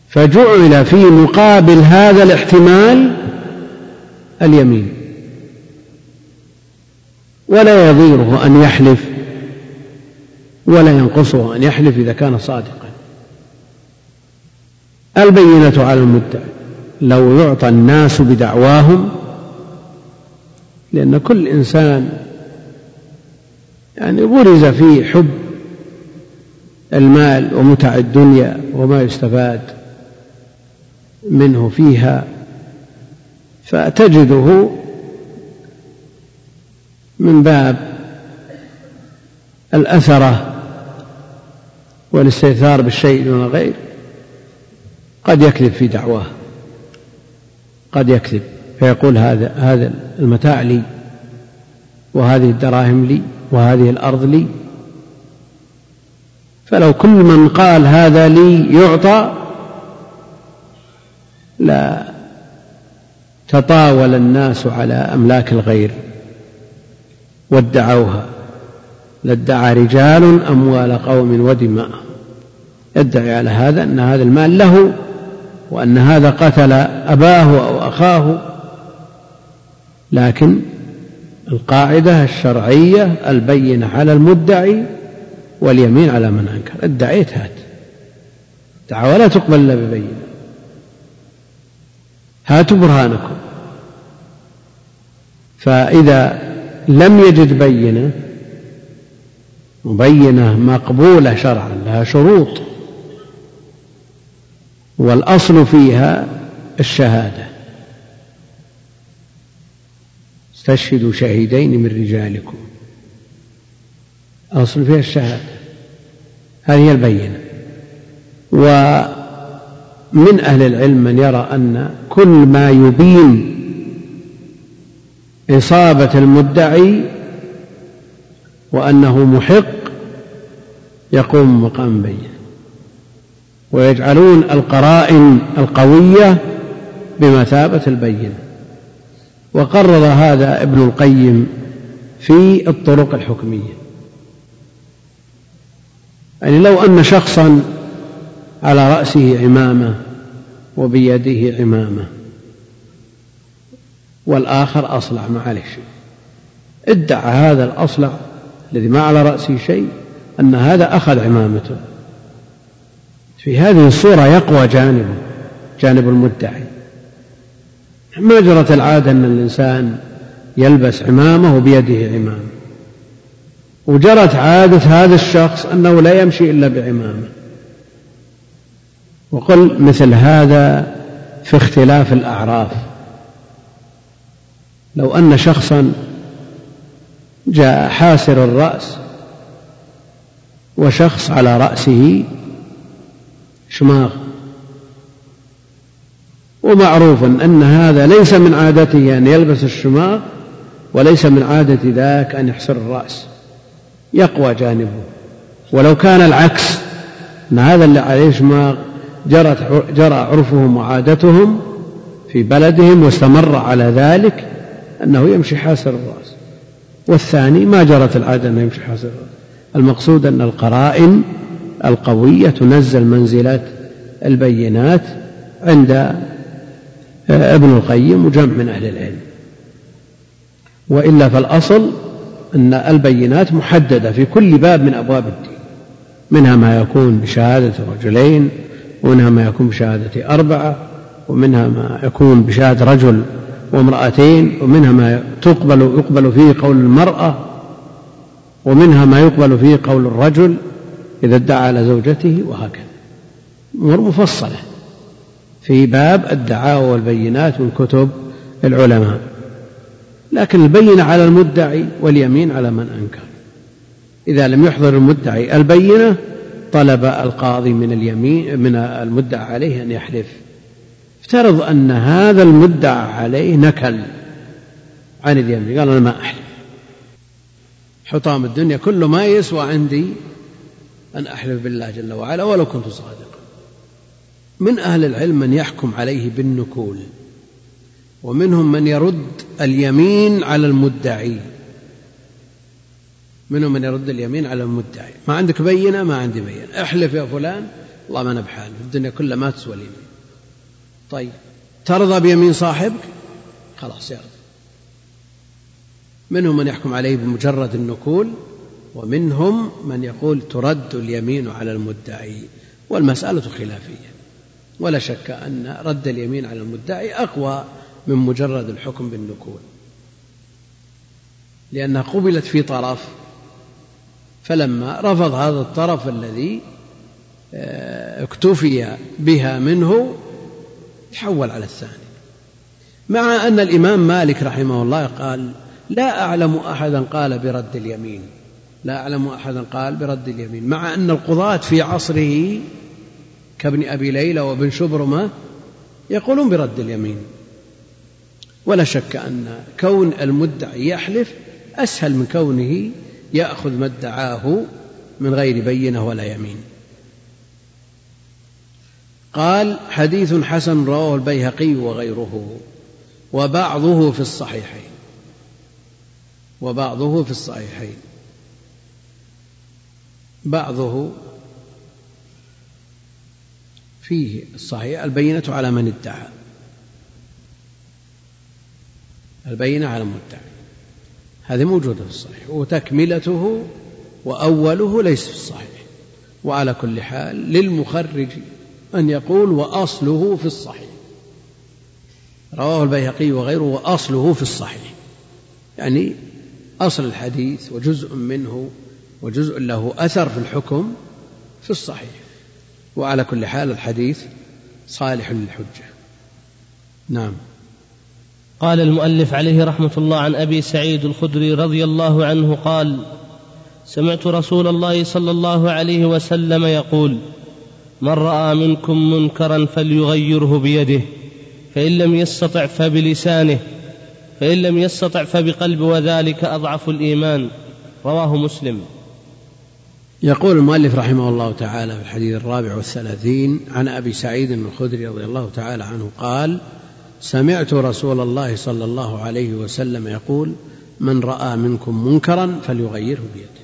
فجعل في مقابل هذا الاحتمال اليمين. ولا يضيره أن يحلف ولا ينقصه أن يحلف إذا كان صادقا. البينة على المدعي لو يعطى الناس بدعواهم لأن كل إنسان يعني غرز فيه حب المال ومتع الدنيا وما يستفاد منه فيها فتجده من باب الأثرة والاستئثار بالشيء دون غير قد يكذب في دعواه قد يكذب فيقول هذا هذا المتاع لي وهذه الدراهم لي. وهذه الأرض لي. فلو كل من قال هذا لي يعطى لا تطاول الناس على أملاك الغير وادعوها. لادعى رجال أموال قوم ودماءهم يدعي على هذا أن هذا المال له وأن هذا قتل أباه أو أخاه. لكن القاعدة الشرعية البينة على المدعي واليمين على من أنكر. ادعيت هات دعوة لا تقبل إلا ببينة. هاتوا برهانكم. فإذا لم يجد بينة مبينة مقبولة شرعا لها شروط. والأصل فيها الشهادة. استشهدوا شهيدين من رجالكم. الأصل فيها الشهادة. هذه البينة. ومن أهل العلم من يرى أن كل ما يبين إصابة المدعي وأنه محق يقوم مقام بينة. ويجعلون القرائن القوية بمثابة البينة. وقرر هذا ابن القيم في الطرق الحكمية. يعني لو أن شخصا على رأسه عمامة وبيده عمامة والآخر أصلع ما عليه شيء ادعى هذا الأصلع الذي ما على رأسه شيء أن هذا أخذ عمامته. في هذه الصورة يقوى جانبه جانب المدعي. ما جرت العادة أن الإنسان يلبس عمامة وبيده عمامة وجرت عادة هذا الشخص أنه لا يمشي إلا بعمامة. وقل مثل هذا في اختلاف الأعراف. لو أن شخصا جاء حاسر الرأس وشخص على رأسه شماغ ومعروف أن هذا ليس من عادته أن يلبس الشماغ وليس من عادة ذاك أن يحسر الرأس. يقوى جانبه. ولو كان العكس أن هذا اللي عليه شماغ جرت جرى عرفهم وعادتهم في بلدهم واستمر على ذلك أنه يمشي حاسر الرأس. والثاني ما جرت العادة أنه يمشي حاسر الرأس. المقصود أن القرائن القوية تنزل منزلة البينات عند ابن القيم وجمع من أهل العلم. وإلا فالأصل أن البينات محددة في كل باب من أبواب الدين. منها ما يكون بشهادة رجلين ومنها ما يكون بشهادة أربعة ومنها ما يكون بشهادة رجل وامرأتين ومنها ما تقبل يقبل فيه قول المرأة ومنها ما يقبل فيه قول الرجل إذا ادعى على زوجته وهكذا. أمور مفصلة. في باب الدعاوى والبينات من كتب العلماء. لكن البينة على المدعي واليمين على من أنكر. إذا لم يحضر المدعي البينة طلب القاضي من اليمين من المدعى عليه أن يحلف. افترض أن هذا المدعى عليه نكل عن اليمين قال أنا ما أحلف. حطام الدنيا كل ما يسوى عندي أن أحلف بالله جل وعلا ولو كنت صادقا. من أهل العلم من يحكم عليه بالنكول ومنهم من يرد اليمين على المدعي. منهم من يرد اليمين على المدعي. ما عندك بينة؟ ما عندي بينة. احلف يا فلان والله ما أنا بحال الدنيا كلها ما تسوى اليمين طيب ترضى بيمين صاحبك؟ خلاص يرضى منهم من يحكم عليه بمجرد النكول ومنهم من يقول ترد اليمين على المدعي. والمسألة خلافية. ولا شك أن رد اليمين على المدعي أقوى من مجرد الحكم بالنكول. لأنها قبلت في طرف فلما رفض هذا الطرف الذي آه، اكتفي بها منه تحول على الثاني. مع أن الإمام مالك رحمه الله قال لا أعلم أحدا قال برد اليمين لا أعلم أحدا قال برد اليمين. مع أن القضاة في عصره كابن أبي ليلى وابن شبرمة يقولون برد اليمين. ولا شك أن كون المدعي يحلف أسهل من كونه يأخذ ما ادعاه من غير بينة ولا يمين. قال حديث حسن رواه البيهقي وغيره وبعضه في الصحيحين. وبعضه في الصحيحين. بعضه فيه الصحيح البينة على من ادعى. البينة على المدعي هذه موجودة في الصحيح وتكملته وأوله ليس في الصحيح. وعلى كل حال للمخرج أن يقول وأصله في الصحيح. رواه البيهقي وغيره وأصله في الصحيح. يعني أصل الحديث وجزء منه وجزء له أثر في الحكم في الصحيح. وعلى كل حال الحديث صالح للحجة. نعم. قال المؤلف عليه رحمة الله عن أبي سعيد الخدري رضي الله عنه قال سمعت رسول الله صلى الله عليه وسلم يقول من رأى منكم منكرا فليغيره بيده فإن لم يستطع فبلسانه فإن لم يستطع فبقلبه وذلك أضعف الإيمان. رواه مسلم. يقول المؤلف رحمه الله تعالى في الحديث الرابع والثلاثين عن أبي سعيد الخدري رضي الله تعالى عنه قال سمعت رسول الله صلى الله عليه وسلم يقول من رأى منكم منكرا فليغيره بيده.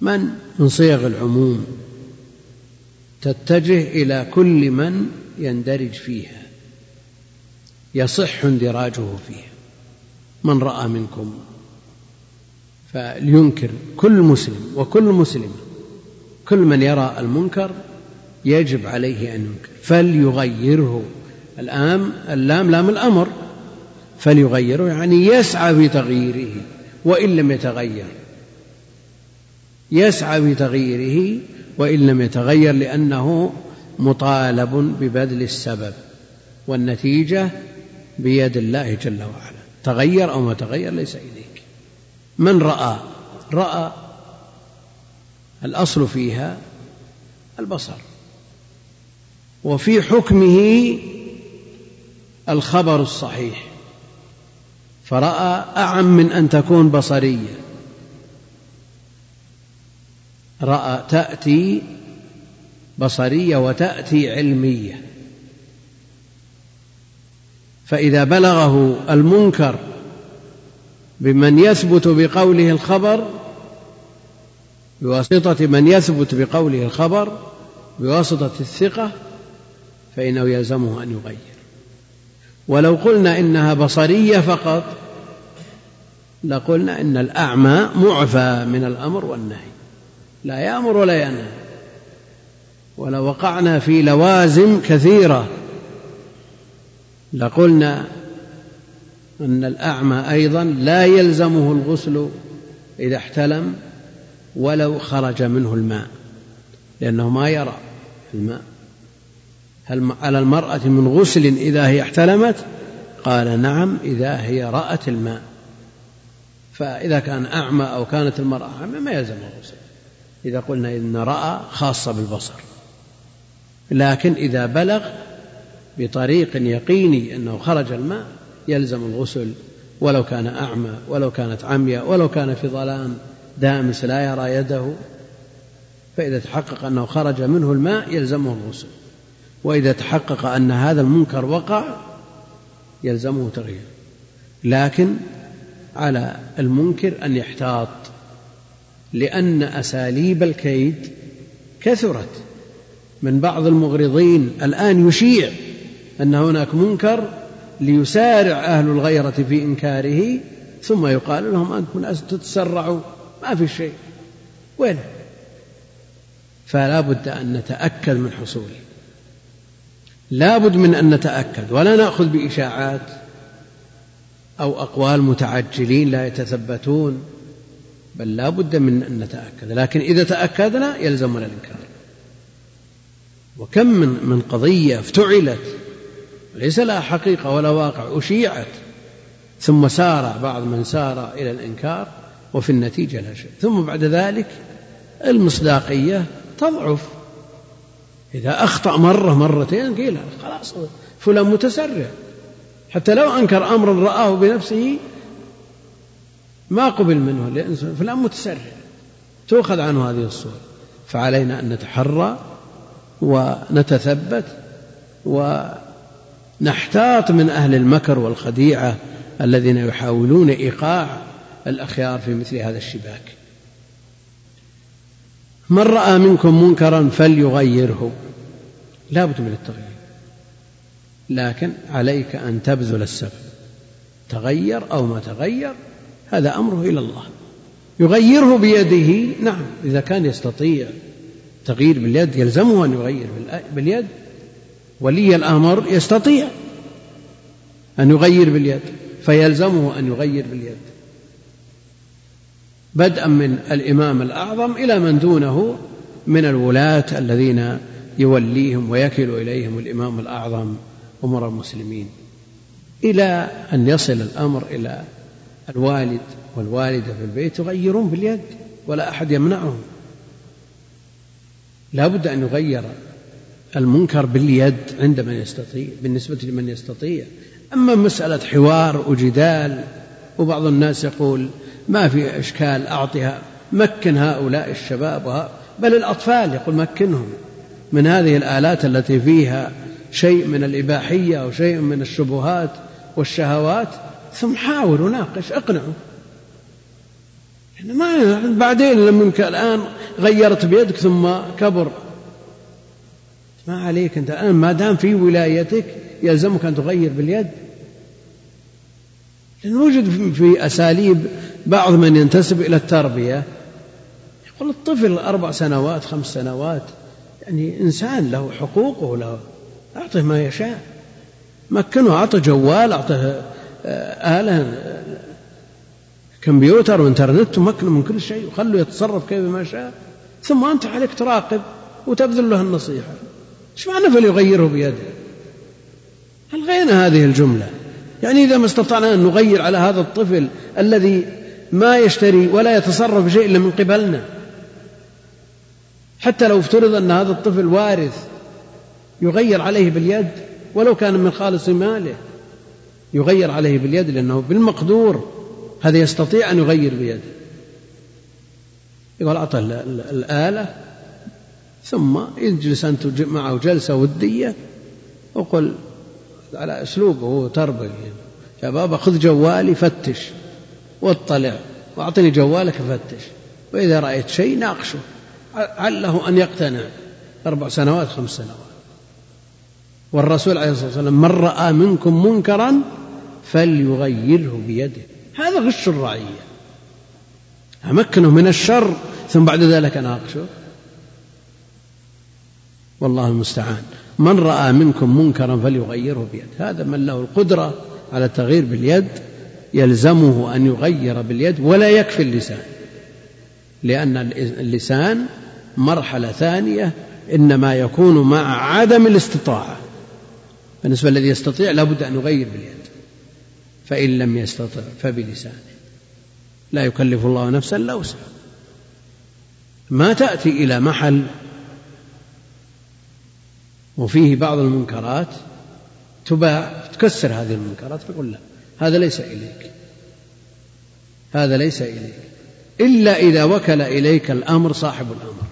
من؟ من صيغ العموم. تتجه إلى كل من يندرج فيها يصح اندراجه فيها. من رأى منكم فلينكر كل مسلم وكل مسلمه كل من يرى المنكر يجب عليه أن ينكر. فليغيره. الآن اللام لام الأمر. فليغيره يعني يسعى في تغييره وإن لم يتغير. يسعى في تغييره وإن لم يتغير لأنه مطالب ببذل السبب والنتيجة بيد الله جل وعلا. تغير أو ما تغير ليس إليك من رأى؟ رأى الأصل فيها البصر. وفي حكمه الخبر الصحيح. فرأى أعم من أن تكون بصرية. رأى تأتي بصرية وتأتي علمية. فإذا بلغه المنكر بمن يثبت بقوله الخبر بواسطة من يثبت بقوله الخبر بواسطة الثقة فإنه يلزمه أن يغير. ولو قلنا إنها بصرية فقط لقلنا إن الأعمى معفى من الأمر والنهي. لا يأمر ولا ينهى. ولو وقعنا في لوازم كثيرة لقلنا أن الأعمى أيضا لا يلزمه الغسل إذا احتلم ولو خرج منه الماء لأنه ما يرى الماء. هل على المرأة من غسل إذا هي احتلمت؟ قال نعم إذا هي رأت الماء. فإذا كان أعمى أو كانت المرأة أعمى ما يلزم الغسل. إذا قلنا إن رأى خاصة بالبصر. لكن إذا بلغ بطريق يقيني أنه خرج الماء يلزم الغسل ولو كان أعمى ولو كانت عمياء ولو كان في ظلام دامس لا يرى يده. فإذا تحقق أنه خرج منه الماء يلزمه الغسل. وإذا تحقق أن هذا المنكر وقع يلزمه تغيير. لكن على المنكر أن يحتاط لأن أساليب الكيد كثرت. من بعض المغرضين الآن يشيع أن هناك منكر ليسارع أهل الغيرة في إنكاره ثم يقال لهم أنتم تتسرعوا ما في شيء. وين؟ فلا بد أن نتأكد من حصوله لا بد من أن نتأكد ولا نأخذ بإشاعات أو أقوال متعجلين لا يتثبتون بل لا بد من أن نتأكد. لكن إذا تأكدنا يلزمنا الإنكار. وكم من من قضية افتعلت ليس لها حقيقة ولا واقع أشيعت. ثم سار بعض من سار إلى الإنكار وفي النتيجة لا شيء. ثم بعد ذلك المصداقية تضعف. إذا أخطأ مرة مرتين قيل خلاص فلان متسرع. حتى لو أنكر أمرا رآه بنفسه ما قبل منه لأن فلان متسرع. تؤخذ عنه هذه الصورة. فعلينا أن نتحرى ونتثبت ونحتاط من أهل المكر والخديعة الذين يحاولون إيقاع الأخيار في مثل هذا الشباك. من رأى منكم منكرا فليغيره. لا بد من التغيير. لكن عليك أن تبذل السبب. تغير أو ما تغير هذا أمره إلى الله. يغيره بيده نعم إذا كان يستطيع تغيير باليد يلزمه أن يغير باليد ولي الأمر يستطيع أن يغير باليد فيلزمه أن يغير باليد. بدءا من الإمام الأعظم إلى من دونه من الولاة الذين يوليهم ويكل إليهم الإمام الأعظم أمر المسلمين. إلى أن يصل الأمر إلى الوالد والوالدة في البيت يغيرون باليد ولا أحد يمنعهم. لا بد أن يغير المنكر باليد عند من يستطيع بالنسبة لمن يستطيع. أما مسألة حوار وجدال وبعض الناس يقول ما في إشكال أعطها مكن هؤلاء الشباب. بل الأطفال يقول مكنهم. من هذه الآلات التي فيها شيء من الإباحية أو شيء من الشبهات والشهوات ثم حاول وناقش اقنعه ما بعدين لما الآن غيرت بيدك ثم كبر. ما عليك أنت. الآن ما دام في ولايتك يلزمك أن تغير باليد. لأن وجد في أساليب بعض من ينتسب إلى التربية. يقول الطفل أربع سنوات خمس سنوات يعني إنسان له حقوقه له أعطه ما يشاء. مكنه أعطه جوال أعطه آه، آلة كمبيوتر وإنترنت ومكنه من كل شيء وخله يتصرف كيف ما شاء. ثم أنت عليك تراقب وتبذل له النصيحة. إيش معنى فليغيره بيده؟ ألغينا هذه الجملة؟ يعني إذا ما استطعنا أن نغير على هذا الطفل الذي ما يشتري ولا يتصرف بشيء إلا من قبلنا. حتى لو افترض أن هذا الطفل وارث يغير عليه باليد ولو كان من خالص ماله يغير عليه باليد لأنه بالمقدور هذا يستطيع أن يغير بيده. يقول أعطه الآلة ثم يجلس أنت معه جلسة ودية وقل على أسلوبه تربية يا بابا خذ جوالي فتش واطلع. واعطني جوالك فتش. وإذا رأيت شيء ناقشه. عله أن يقتنع؟ أربع سنوات خمس سنوات. والرسول عليه الصلاة والسلام من رأى منكم منكرا فليغيره بيده. هذا غش الرعية. أمكنه من الشر ثم بعد ذلك أناقشه والله المستعان. من رأى منكم منكرا فليغيره بيده هذا من له القدرة على التغيير باليد يلزمه أن يغير باليد ولا يكفي اللسان. لأن اللسان مرحلة ثانية إنما يكون مع عدم الاستطاعة. بالنسبة الذي يستطيع لابد أن يغير باليد. فإن لم يستطع فبلسانه. لا يكلف الله نفسا إلا وسعها. ما تأتي إلى محل وفيه بعض المنكرات تباع تكسر هذه المنكرات تقول لا هذا ليس إليك. هذا ليس إليك. إلا إذا وكل إليك الأمر صاحب الأمر.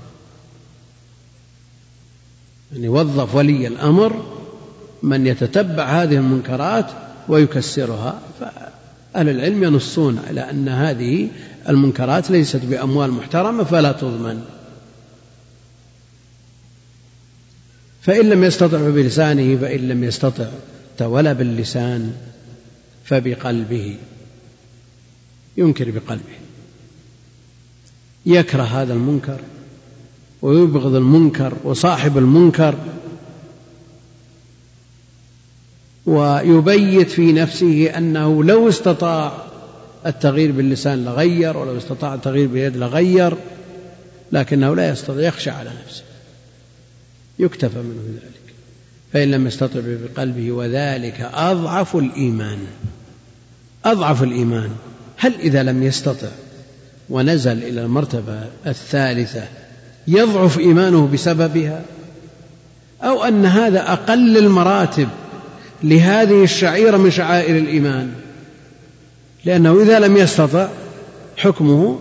يعني وظف ولي الأمر من يتتبع هذه المنكرات ويكسرها. فأهل العلم ينصون على أن هذه المنكرات ليست بأموال محترمة فلا تضمن. فإن لم يستطع بلسانه فإن لم يستطع ولا باللسان فبقلبه ينكر بقلبه. يكره هذا المنكر ويبغض المنكر وصاحب المنكر ويبيت في نفسه أنه لو استطاع التغيير باللسان لغير ولو استطاع التغيير باليد لغير لكنه لا يستطيع يخشى على نفسه. يكتفى منه ذلك. فإن لم يستطع بقلبه وذلك أضعف الإيمان. أضعف الإيمان. هل إذا لم يستطع ونزل إلى المرتبة الثالثة يضعف إيمانه بسببها؟ أو أن هذا أقل المراتب لهذه الشعيرة من شعائر الإيمان؟ لأنه إذا لم يستطع حكمه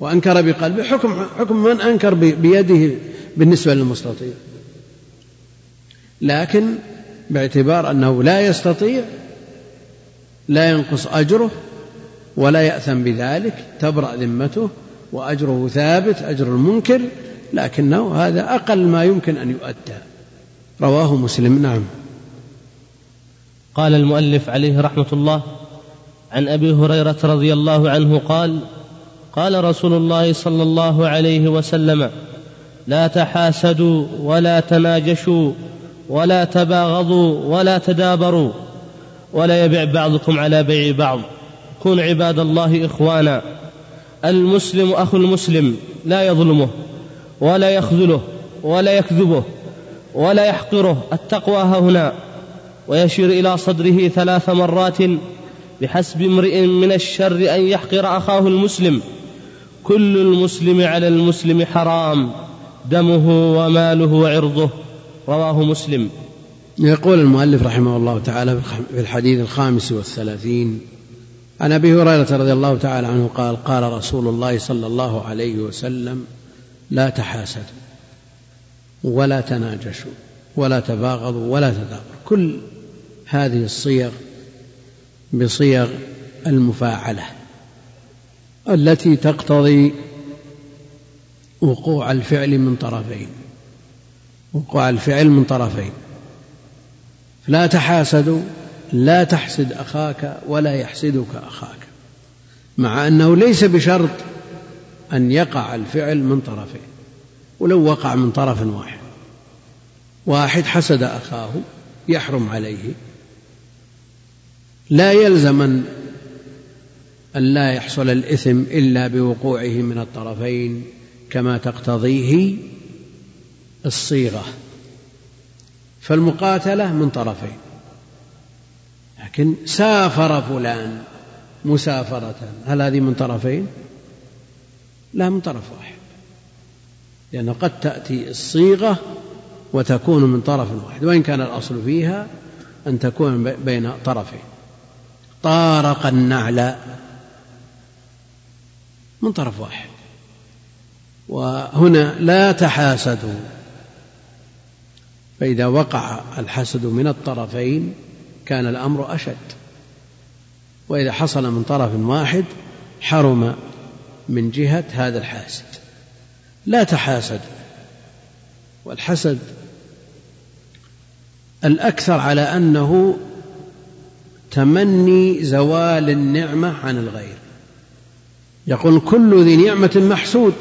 وأنكر بقلبه حكم حكم من أنكر بيده بالنسبة للمستطيع. لكن باعتبار أنه لا يستطيع لا ينقص أجره ولا يأثم بذلك تبرأ ذمته وأجره ثابت أجر المنكر لكنه هذا أقل ما يمكن أن يؤدى. رواه مسلم نعم. قال المؤلف عليه رحمة الله عن أبي هريرة رضي الله عنه قال قال رسول الله صلى الله عليه وسلم لا تحاسدوا ولا تناجشوا ولا تباغضوا ولا تدابروا ولا يبع بعضكم على بيع بعض. كونوا عباد الله إخوانا. المسلم أخو المسلم لا يظلمه ولا يخذله ولا يكذبه ولا يحقره. التقوى ها هنا. ويشير إلى صدره ثلاث مرات بحسب امرئ من الشر أن يحقر أخاه المسلم. كل المسلم على المسلم حرام. دمه وماله وعرضه. رواه مسلم. يقول المؤلف رحمه الله تعالى في الحديث الخامس والثلاثين عن أبي هريرة رضي الله تعالى عنه قال قال رسول الله صلى الله عليه وسلم لا تحاسدوا ولا تناجشوا ولا تباغضوا ولا تدابروا كل هذه الصيغ بصيغ المفاعلة التي تقتضي وقوع الفعل من طرفين. وقوع الفعل من طرفين. لا تحاسدوا لا تحسد أخاك ولا يحسدك أخاك مع أنه ليس بشرط أن يقع الفعل من طرفين. ولو وقع من طرف واحد. واحد حسد أخاه يحرم عليه. لا يلزم أن لا يحصل الإثم إلا بوقوعه من الطرفين. كما تقتضيه الصيغة فالمقاتلة من طرفين لكن سافر فلان مسافرة هل هذه من طرفين؟ لا من طرف واحد لأن قد تأتي الصيغة وتكون من طرف واحد وإن كان الأصل فيها أن تكون بين طرفين. طارق النعل من طرف واحد. وهنا لا تحاسدوا. فإذا وقع الحسد من الطرفين كان الأمر أشد. وإذا حصل من طرف واحد حرم من جهة هذا الحاسد. لا تحاسد والحسد الأكثر على أنه تمني زوال النعمة عن الغير. يقول كل ذي نعمة محسود.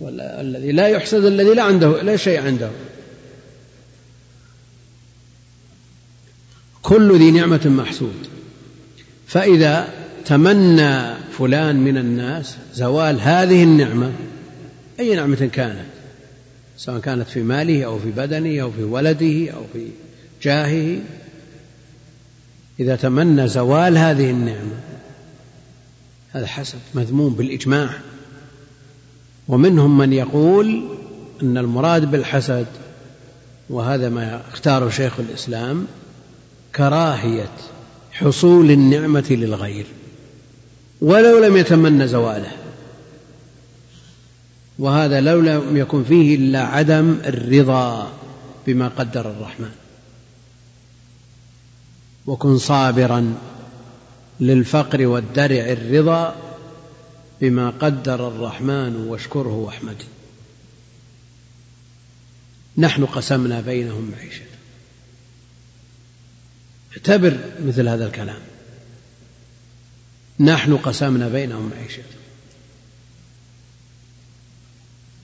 والذي لا يحسد الذي لا عنده لا شيء عنده. كل ذي نعمة محسود. فإذا تمنى فلان من الناس زوال هذه النعمة أي نعمة كانت؟ سواء كانت في ماله أو في بدنه أو في ولده أو في جاهه. إذا تمنى زوال هذه النعمة هذا حسد مذموم بالإجماع. ومنهم من يقول أن المراد بالحسد وهذا ما اختاره شيخ الإسلام كراهية حصول النعمة للغير ولو لم يتمنى زواله. وهذا لو لم يكن فيه إلا عدم الرضا بما قدر الرحمن. وكن صابرا للفقر والدرع الرضا بما قدر الرحمن واشكره واحمده نحن قسمنا بينهم معيشة اعتبر مثل هذا الكلام. نحن قسمنا بينهم معيشة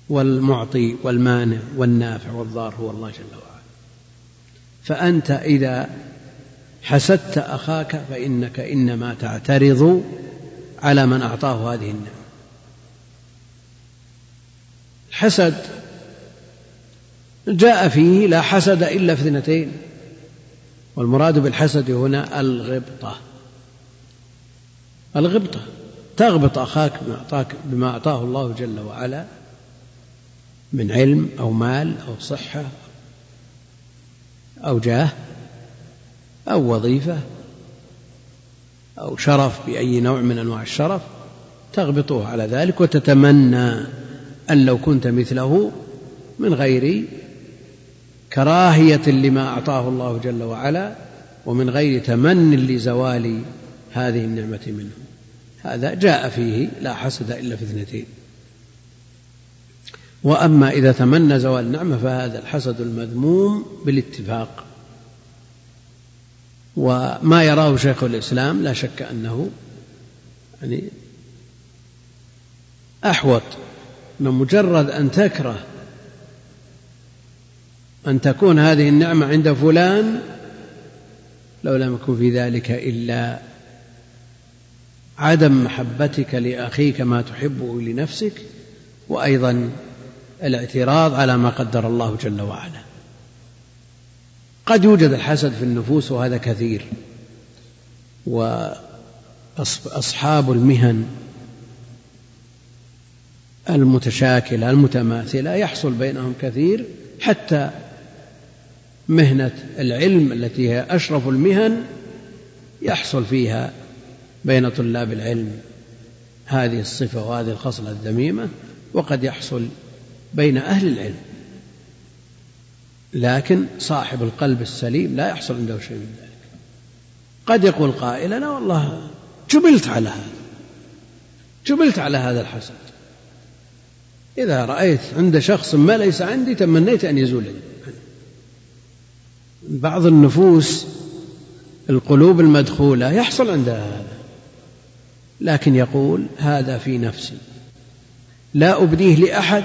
والمعطي والمانع والنافع والضار هو الله جل وعلا. فأنت إذا حسدت أخاك فإنك إنما تعترض على من أعطاه هذه النعمة الحسد جاء فيه لا حسد إلا في اثنتين. والمراد بالحسد هنا الغبطة. الغبطة تغبط أخاك بما أعطاك بما أعطاه الله جل وعلا من علم أو مال أو صحة أو جاه أو وظيفة. أو شرف بأي نوع من أنواع الشرف تغبطه على ذلك وتتمنى أن لو كنت مثله من غير كراهية لما أعطاه الله جل وعلا ومن غير تمن لزوال هذه النعمة منه. هذا جاء فيه لا حسد إلا في اثنتين. وأما إذا تمنى زوال النعمة فهذا الحسد المذموم بالاتفاق. وما يراه شيخ الإسلام لا شك أنه يعني أحوط من مجرد أن تكره أن تكون هذه النعمة عند فلان لو لم يكن في ذلك إلا عدم محبتك لأخيك ما تحبه لنفسك وأيضا الاعتراض على ما قدر الله جل وعلا. قد يوجد الحسد في النفوس وهذا كثير. وأصحاب المهن المتشاكلة المتماثلة يحصل بينهم كثير حتى مهنة العلم التي هي أشرف المهن يحصل فيها بين طلاب العلم. هذه الصفة وهذه الخصلة الذميمة وقد يحصل بين أهل العلم. لكن صاحب القلب السليم لا يحصل عنده شيء من ذلك. قد يقول قائل أنا والله جبلت على هذا جبلت على هذا الحسد. إذا رأيت عند شخص ما ليس عندي تمنيت أن يزول بعض النفوس القلوب المدخولة يحصل عندها هذا لكن يقول هذا في نفسي. لا أبديه لأحد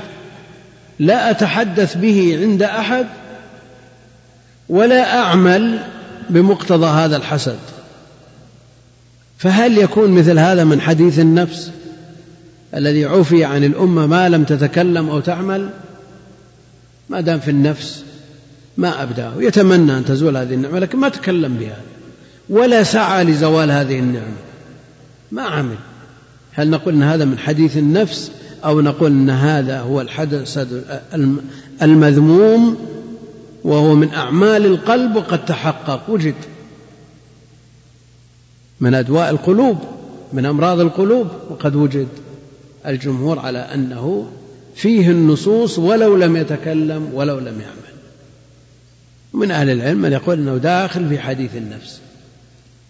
لا أتحدث به عند أحد ولا أعمل بمقتضى هذا الحسد. فهل يكون مثل هذا من حديث النفس الذي عفي عن الأمة ما لم تتكلم أو تعمل؟ ما دام في النفس ما أبداه. يتمنى أن تزول هذه النعمة لكن ما تكلم بها. ولا سعى لزوال هذه النعمة. ما عمل. هل نقول أن هذا من حديث النفس أو نقول أن هذا هو الحدث المذموم وهو من أعمال القلب وقد تحقق. وجد من أدواء القلوب من أمراض القلوب وقد وجد الجمهور على أنه فيه النصوص ولو لم يتكلم ولو لم يعمل. من أهل العلم من يقول أنه داخل في حديث النفس.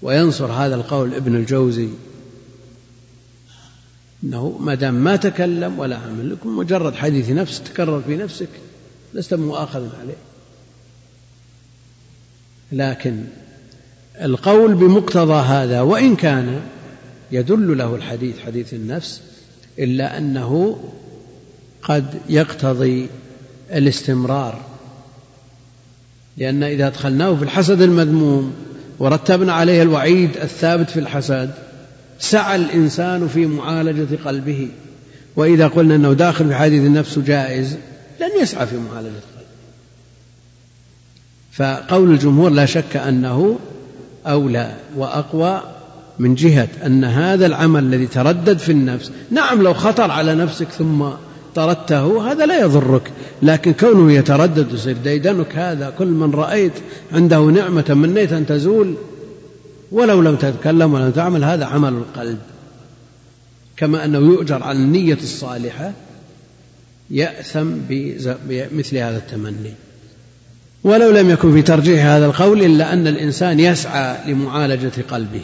وينصر هذا القول ابن الجوزي أنه ما دام ما تكلم ولا عمل لكم مجرد حديث نفس تكرر في نفسك لست مؤاخذا عليه. لكن القول بمقتضى هذا وإن كان يدل له الحديث حديث النفس إلا أنه قد يقتضي الاستمرار. لأن إذا أدخلناه في الحسد المذموم ورتبنا عليه الوعيد الثابت في الحسد سعى الإنسان في معالجة قلبه. وإذا قلنا أنه داخل في حديث النفس جائز لن يسعى في القلب فقول الجمهور لا شك أنه أولى وأقوى من جهة أن هذا العمل الذي تردد في النفس نعم لو خطر على نفسك ثم طردته هذا لا يضرك لكن كونه يتردد يصير ديدنك هذا كل من رأيت عنده نعمة منيت أن تزول ولو لم تتكلم ولم تعمل هذا عمل القلب. كما أنه يؤجر على النية الصالحة يأثم بمثل هذا التمني. ولو لم يكن في ترجيح هذا القول إلا أن الإنسان يسعى لمعالجة قلبه.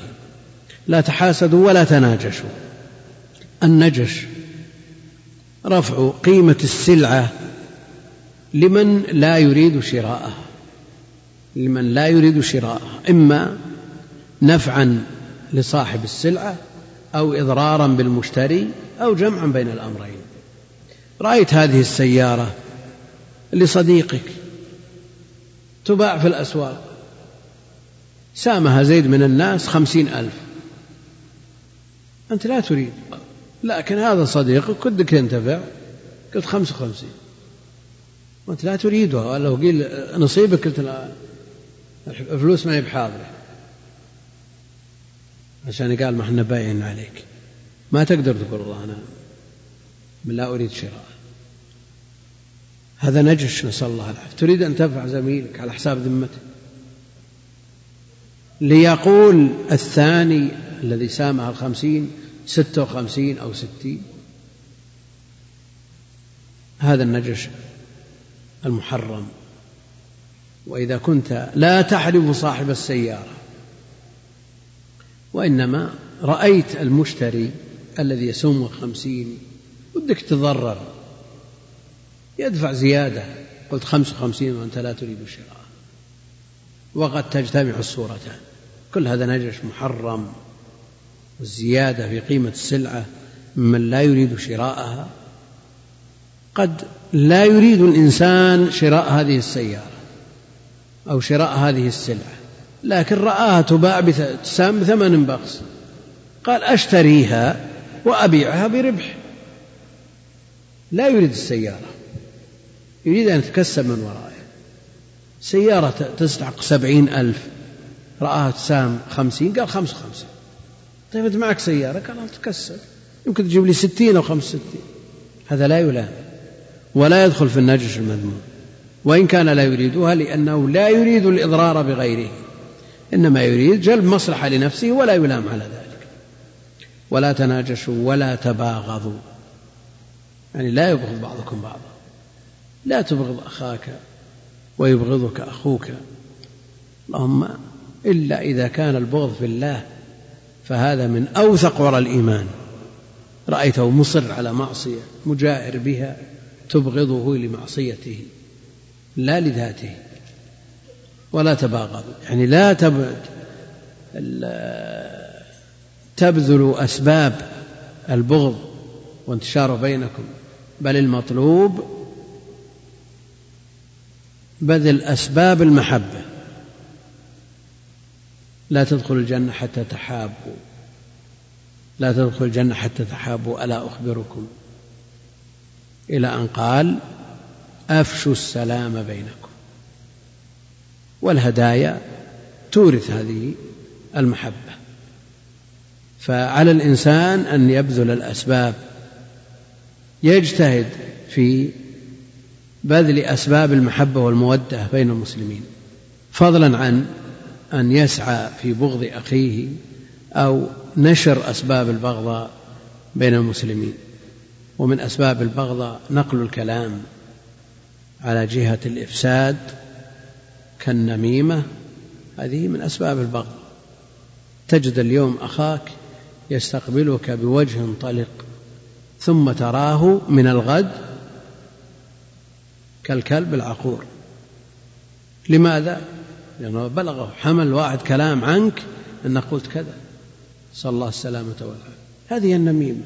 لا تحاسدوا ولا تناجشوا. النجش رفع قيمة السلعة لمن لا يريد شراءها. لمن لا يريد شراءها. إما نفعا لصاحب السلعة أو إضرارا بالمشتري أو جمعا بين الأمرين. رأيت هذه السيارة لصديقك. تباع في الأسواق. سامها زيد من الناس خمسين ألف. أنت لا تريد. لكن هذا صديقك ودك ينتفع. قلت خمسة وخمسين. وأنت لا تريدها لو قيل نصيبك قلت لا الفلوس ما هي بحاضرة. عشان قال ما إحنا باين عليك. ما تقدر تقول والله أنا لا أريد شراء. هذا نجش نسأل الله العافية. تريد أن تنفع زميلك على حساب ذمته ليقول الثاني الذي سامع الخمسين ستة وخمسين أو ستين. هذا النجش المحرم. وإذا كنت لا تحرم صاحب السيارة وإنما رأيت المشتري الذي يسوم خمسين ودك تضرر. يدفع زيادة. قلت خمس وخمسين وأنت لا تريد الشراء. وقد تجتمع الصورتان. كل هذا نجش محرم. والزيادة في قيمة السلعة ممن لا يريد شراءها. قد لا يريد الإنسان شراء هذه السيارة أو شراء هذه السلعة. لكن رآها تباع بثمن بخس. قال أشتريها وأبيعها بربح. لا يريد السيارة. يريد أن يتكسب من ورائها سيارة تستحق سبعين ألف رآها تسام خمسين قال خمس خمسين طيب أنت معك سيارة؟ قال تكسب يمكن تجيب لي ستين أو خمس ستين هذا لا يلام. ولا يدخل في النجش المذموم. وإن كان لا يريدها لأنه لا يريد الإضرار بغيره. إنما يريد جلب مصلحة لنفسه ولا يلام على ذلك. ولا تناجشوا ولا تباغضوا. يعني لا يبغض بعضكم بعضا. لا تبغض أخاك ويبغضك أخوك. اللهم إلا إذا كان البغض في الله فهذا من أوثق وراء الإيمان. رأيته مصر على معصية مجاهر بها تبغضه لمعصيته لا لذاته. ولا تباغضوا يعني لا تبذلوا أسباب البغض وانتشاره بينكم بل المطلوب بذل أسباب المحبة. لا تدخلوا الجنة حتى تحابوا. لا تدخلوا الجنة حتى تحابوا. ألا أخبركم؟ إلى أن قال أفشوا السلام بينكم. والهدايا تورث هذه المحبة. فعلى الإنسان أن يبذل الأسباب. يجتهد في بذل أسباب المحبة والمودة بين المسلمين. فضلا عن أن يسعى في بغض أخيه أو نشر أسباب البغضاء بين المسلمين. ومن أسباب البغضاء نقل الكلام على جهة الإفساد كالنميمة. هذه من أسباب البغض. تجد اليوم أخاك يستقبلك بوجه طلق ثم تراه من الغد كالكلب العقور. لماذا؟ لأنه بلغه حمل واحد كلام عنك أنك قلت كذا. صلى الله السلامة والعافية. هذه النميمة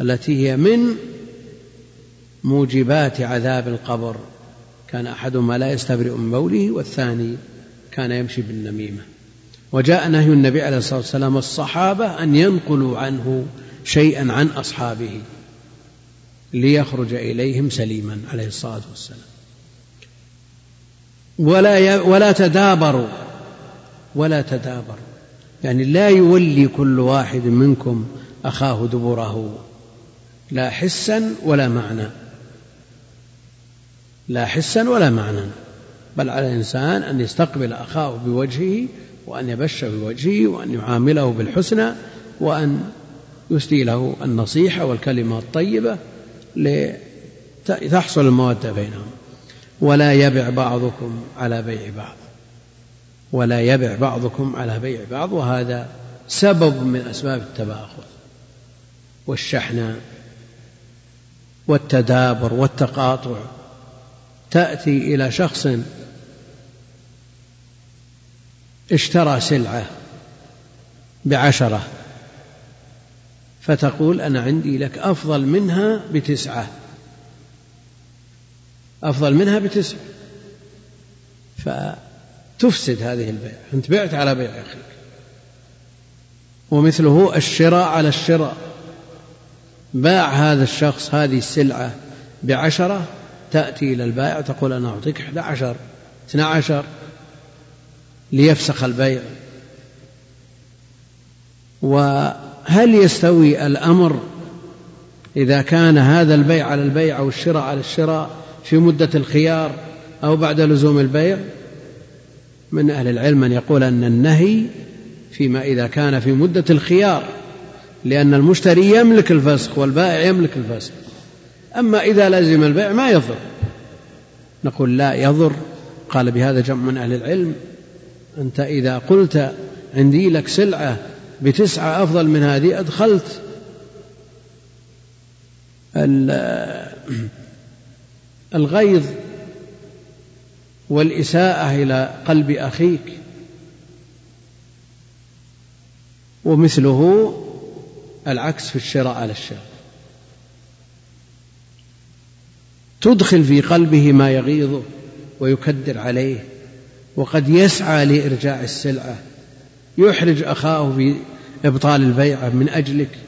التي هي من موجبات عذاب القبر. كان أحدهما لا يستبرئ من بوله والثاني كان يمشي بالنميمة. وجاء نهي النبي عليه الصلاة والسلام الصحابة أن ينقلوا عنه شيئا عن أصحابه. ليخرج إليهم سليما عليه الصلاة والسلام. ولا ولا تدابروا ولا تدابروا. يعني لا يولي كل واحد منكم أخاه دبره لا حسا ولا معنى. لا حسا ولا معنى. بل على الإنسان أن يستقبل أخاه بوجهه وأن يبش بوجهه وأن يعامله بالحسنى وأن يسدي له النصيحة والكلمة الطيبة لتحصل المودة بينهم. ولا يبع بعضكم على بيع بعض. ولا يبع بعضكم على بيع بعض وهذا سبب من أسباب التباخر والشحنة والتدابر والتقاطع. تأتي إلى شخص اشترى سلعة بعشرة فتقول أنا عندي لك أفضل منها بتسعة. أفضل منها بتسعة. فتفسد هذه البيع. أنت بعت على بيع أخيك. ومثله الشراء على الشراء. باع هذا الشخص هذه السلعة بعشرة تأتي إلى البائع تقول أنا أعطيك أحد عشر اثنى عشر ليفسخ البيع. وهل يستوي الأمر إذا كان هذا البيع على البيع أو الشراء على الشراء في مدة الخيار أو بعد لزوم البيع؟ من أهل العلم من يقول أن النهي فيما إذا كان في مدة الخيار لأن المشتري يملك الفسخ والبائع يملك الفسخ أما إذا لزم البيع ما يضر. نقول لا يضر. قال بهذا جمع من أهل العلم. أنت إذا قلت عندي لك سلعة بتسعة أفضل من هذه أدخلت [CLEARS THROAT] الغيظ والإساءة إلى قلب أخيك. ومثله العكس في الشراء على الشراء تدخل في قلبه ما يغيظه ويكدر عليه وقد يسعى لإرجاع السلعة يحرج أخاه في إبطال البيعة من أجلك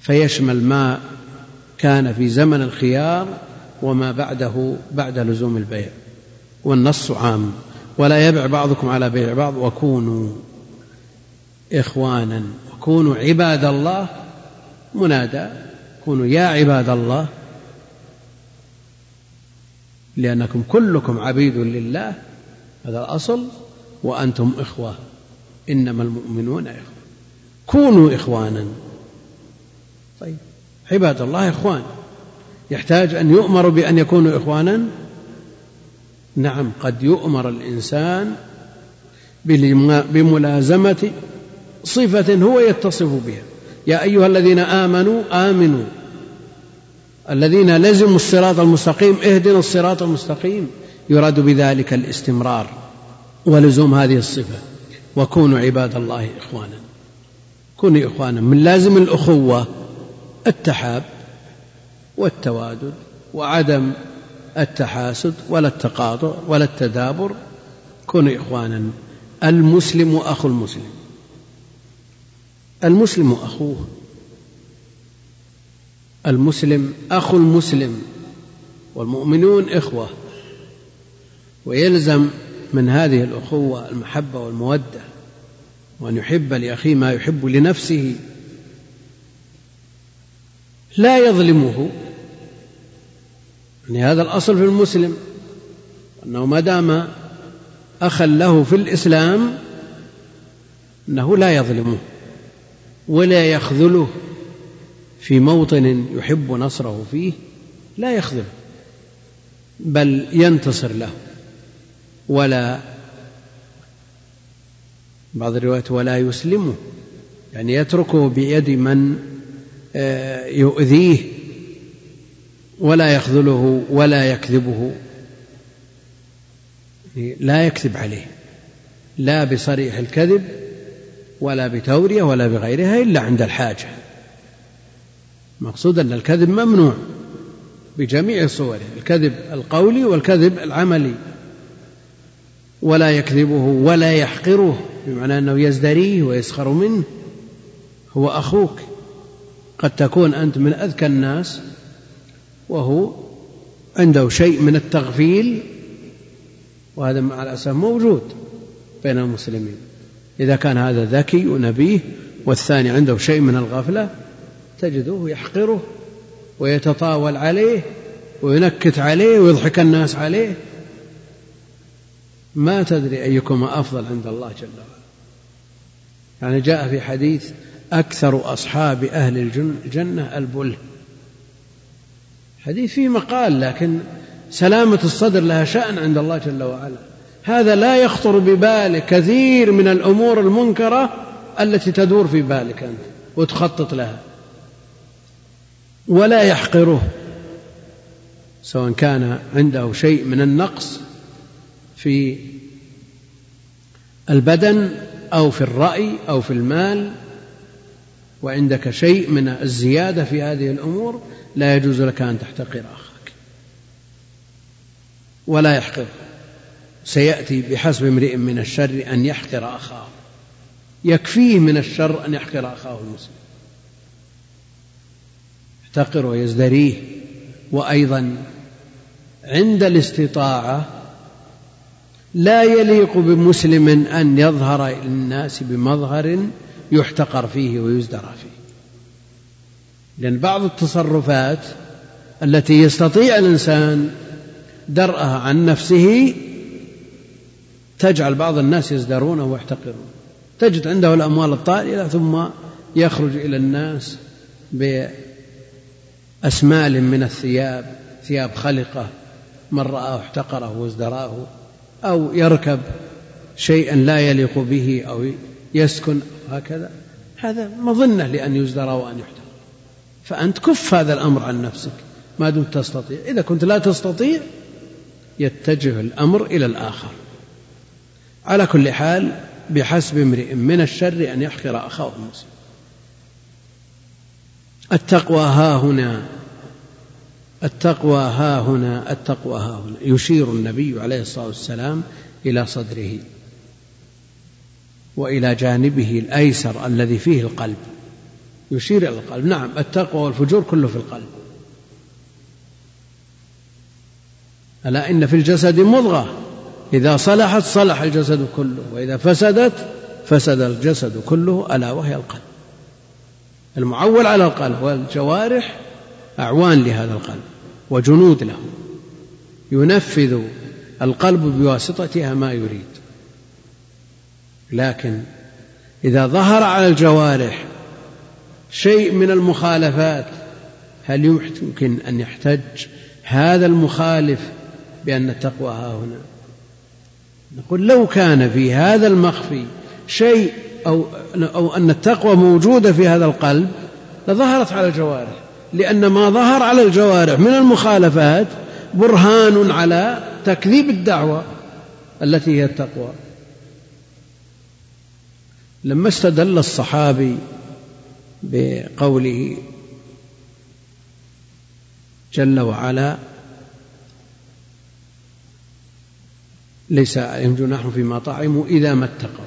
فيشمل ما كان في زمن الخيار وما بعده بعد لزوم البيع والنص عام. ولا يبع بعضكم على بيع بعض وكونوا إخوانا وكونوا عباد الله. منادى كونوا يا عباد الله لأنكم كلكم عبيد لله هذا الأصل وأنتم إخوة. إنما المؤمنون إخوة كونوا إخوانا. طيب. عباد الله إخوان يحتاج أن يؤمر بأن يكونوا إخوانا؟ نعم قد يؤمر الإنسان بملازمة صفة هو يتصف بها. يا أيها الذين آمنوا آمنوا. الذين لزموا الصراط المستقيم اهدنا الصراط المستقيم. يراد بذلك الاستمرار ولزوم هذه الصفة. وكونوا عباد الله إخوانا. كونوا إخوانا من لازم الأخوة التحاب والتوادد وعدم التحاسد ولا التقاطع ولا التدابر. كونوا إخوانا المسلم أخو المسلم. المسلم أخوه. المسلم أخو المسلم. والمؤمنون إخوة. ويلزم من هذه الأخوة المحبة والمودة وأن يحب لأخيه ما يحب لنفسه. لا يظلمه. يعني هذا الأصل في المسلم أنه ما دام أخا له في الإسلام أنه لا يظلمه ولا يخذله. في موطن يحب نصره فيه لا يخذله بل ينتصر له. ولا بعض الروايات ولا يسلمه يعني يتركه بيد من آه، يؤذيه ولا يخذله ولا يكذبه. لا يكذب عليه لا بصريح الكذب ولا بتورية ولا بغيرها إلا عند الحاجة. مقصود أن الكذب ممنوع بجميع صوره الكذب القولي والكذب العملي. ولا يكذبه ولا يحقره بمعنى أنه يزدريه ويسخر منه. هو أخوك. قد تكون أنت من أذكى الناس وهو عنده شيء من التغفيل وهذا مع الأسف موجود بين المسلمين. إذا كان هذا ذكي ونبيه والثاني عنده شيء من الغفلة تجده يحقره ويتطاول عليه وينكت عليه ويضحك الناس عليه. ما تدري أيكما أفضل عند الله جل وعلا. يعني جاء في حديث أكثر أصحاب أهل الجنة البله حديث فيه مقال لكن سلامة الصدر لها شأن عند الله جل وعلا. هذا لا يخطر ببالك كثير من الأمور المنكرة التي تدور في بالك أنت وتخطط لها. ولا يحقره سواء كان عنده شيء من النقص في البدن أو في الرأي أو في المال وعندك شيء من الزيادة في هذه الأمور لا يجوز لك أن تحتقر أخاك ولا يحقر. سيأتي بحسب امرئ من الشر أن يحقر أخاه. يكفيه من الشر أن يحقر أخاه المسلم. يحتقر ويزدريه. وأيضا عند الاستطاعة لا يليق بمسلم أن يظهر للناس بمظهر يحتقر فيه ويزدرى فيه. لأن بعض التصرفات التي يستطيع الإنسان درءها عن نفسه تجعل بعض الناس يزدرونه ويحتقرون. تجد عنده الأموال الطائلة ثم يخرج إلى الناس بأسمال من الثياب ثياب خلقة من رآه احتقره وازدراه. أو يركب شيئا لا يليق به أو يسكن هكذا. هذا مظنة لأن يزدرى وأن يحتقر فأنت كف هذا الأمر عن نفسك ما دمت تستطيع. إذا كنت لا تستطيع يتجه الأمر إلى الآخر. على كل حال بحسب امرئ من الشر أن يحقر أخاه المسلم التقوى ها هنا التقوى ها هنا التقوى ها هنا. يشير النبي عليه الصلاة والسلام إلى صدره وإلى جانبه الأيسر الذي فيه القلب. يشير إلى القلب. نعم التقوى والفجور كله في القلب. ألا إن في الجسد مضغة. إذا صلحت صلح الجسد كله. وإذا فسدت فسد الجسد كله ألا وهي القلب. المعول على القلب والجوارح أعوان لهذا القلب وجنود له. ينفذ القلب بواسطتها ما يريد. لكن إذا ظهر على الجوارح شيء من المخالفات هل يمكن أن يحتج هذا المخالف بأن التقوى ها هنا؟ نقول لو كان في هذا المخفي شيء أو, أو أن التقوى موجودة في هذا القلب لظهرت على الجوارح. لأن ما ظهر على الجوارح من المخالفات برهان على تكذيب الدعوة التي هي التقوى. لما استدل الصحابي بقوله جل وعلا ليس عليهم جناح فيما طعموا إذا ما اتقوا.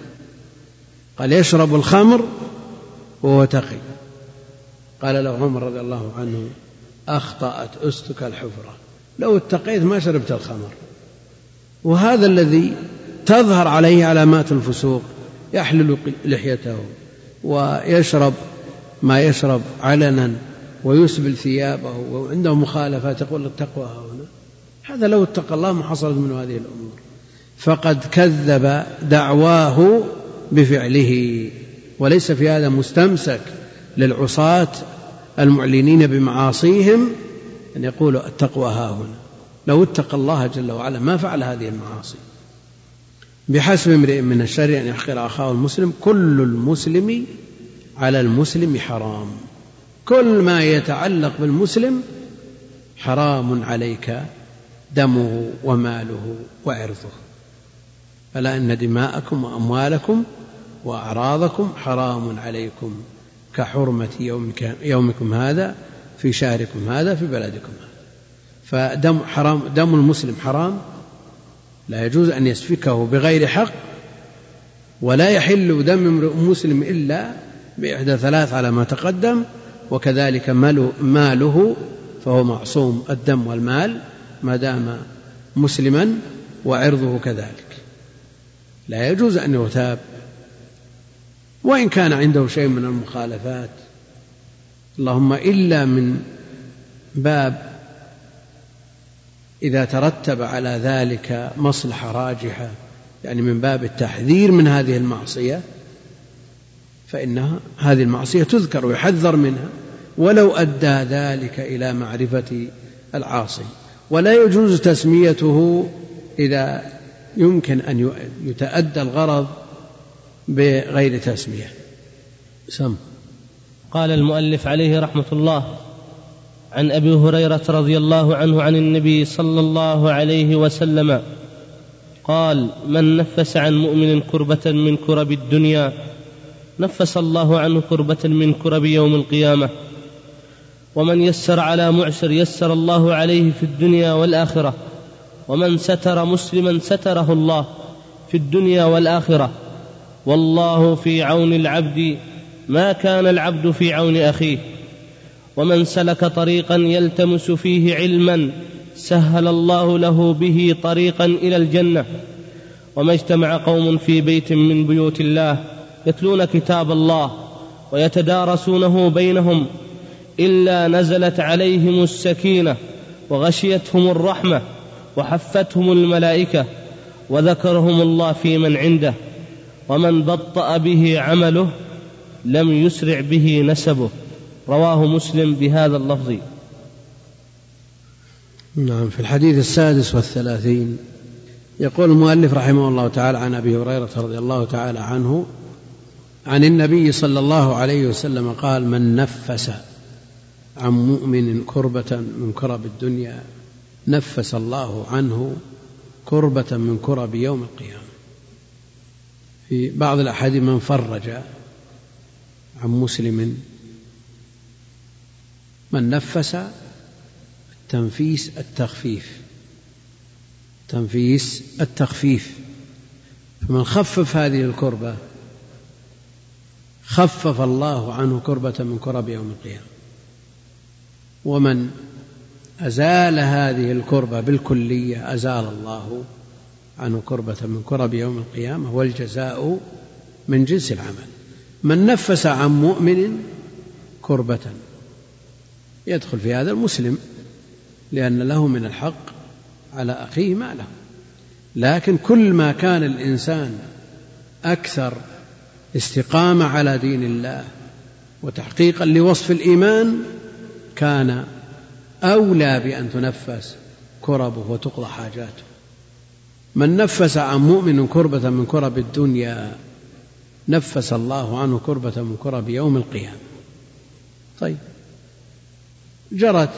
قال يشرب الخمر وهو تقي. قال له عمر رضي الله عنه أخطأت أستك الحفرة. لو اتقيت ما شربت الخمر. وهذا الذي تظهر عليه علامات الفسوق يحلل لحيته ويشرب ما يشرب علنا ويسبل ثيابه وعنده مخالفات يقول التقوى هنا. هذا لو اتقى الله ما حصلت منه هذه الأمور. فقد كذب دعواه بفعله وليس في هذا مستمسك للعصاة المعلنين بمعاصيهم أن يقولوا التقوى ها هنا. لو اتقى الله جل وعلا ما فعل هذه المعاصي. بحسب امرئ من الشر أن يحقر أخاه المسلم كل المسلم على المسلم حرام. كل ما يتعلق بالمسلم حرام عليك دمه وماله وعرضه. فلا إن دماءكم وأموالكم وأعراضكم حرام عليكم. كحرمة يومك يومكم هذا في شهركم هذا في بلدكم هذا. فدم حرام دم المسلم حرام. لا يجوز أن يسفكه بغير حق ولا يحل دم امرئ مسلم إلا بإحدى ثلاث على ما تقدم وكذلك ماله فهو معصوم الدم والمال ما دام مسلما وعرضه كذلك. لا يجوز أن يغتاب. وإن كان عنده شيء من المخالفات اللهم إلا من باب إذا ترتب على ذلك مصلحة راجحة يعني من باب التحذير من هذه المعصية فإنها هذه المعصية تذكر ويحذر منها ولو أدى ذلك إلى معرفة العاصي. ولا يجوز تسميته إذا يمكن أن يتأدى الغرض بغير تسمية سم. قال المؤلف عليه رحمة الله عن أبي هريرة رضي الله عنه عن النبي صلى الله عليه وسلم قال من نفس عن مؤمن كربة من كرب الدنيا نفس الله عنه كربة من كرب يوم القيامة. ومن يسر على معسر يسر الله عليه في الدنيا والآخرة. ومن ستر مسلما ستره الله في الدنيا والآخرة. والله في عون العبد ما كان العبد في عون أخيه. ومن سلك طريقا يلتمس فيه علما سهل الله له به طريقا إلى الجنة. وما اجتمع قوم في بيت من بيوت الله يتلون كتاب الله ويتدارسونه بينهم إلا نزلت عليهم السكينة وغشيتهم الرحمة وحفتهم الملائكة وذكرهم الله في من عنده. ومن بطأ به عمله لم يسرع به نسبه. رواه مسلم بهذا اللفظ. نعم في الحديث السادس والثلاثين يقول المؤلف رحمه الله تعالى عن أبي هريرة رضي الله تعالى عنه عن النبي صلى الله عليه وسلم قال من نفس عن مؤمن كربة من كرب الدنيا نفس الله عنه كربة من كرب يوم القيامة. في بعض الأحاديث من فرج عن مسلم من نفس تنفيس التخفيف تنفيس التخفيف. فمن خفف هذه الكربة خفف الله عنه كربة من كرب يوم القيامة. ومن أزال هذه الكربة بالكلية أزال الله عنه كربة من كرب يوم القيامة والجزاء من جنس العمل. من نفس عن مؤمن كربة يدخل في هذا المسلم لأن له من الحق على أخيه ما له لكن كل ما كان الإنسان أكثر استقامة على دين الله وتحقيقا لوصف الإيمان كان أولى بأن تنفس كربه وتقضى حاجاته. من نفس عن مؤمن كربة من كرب الدنيا نفس الله عنه كربة من كرب يوم القيامة. طيب. جرت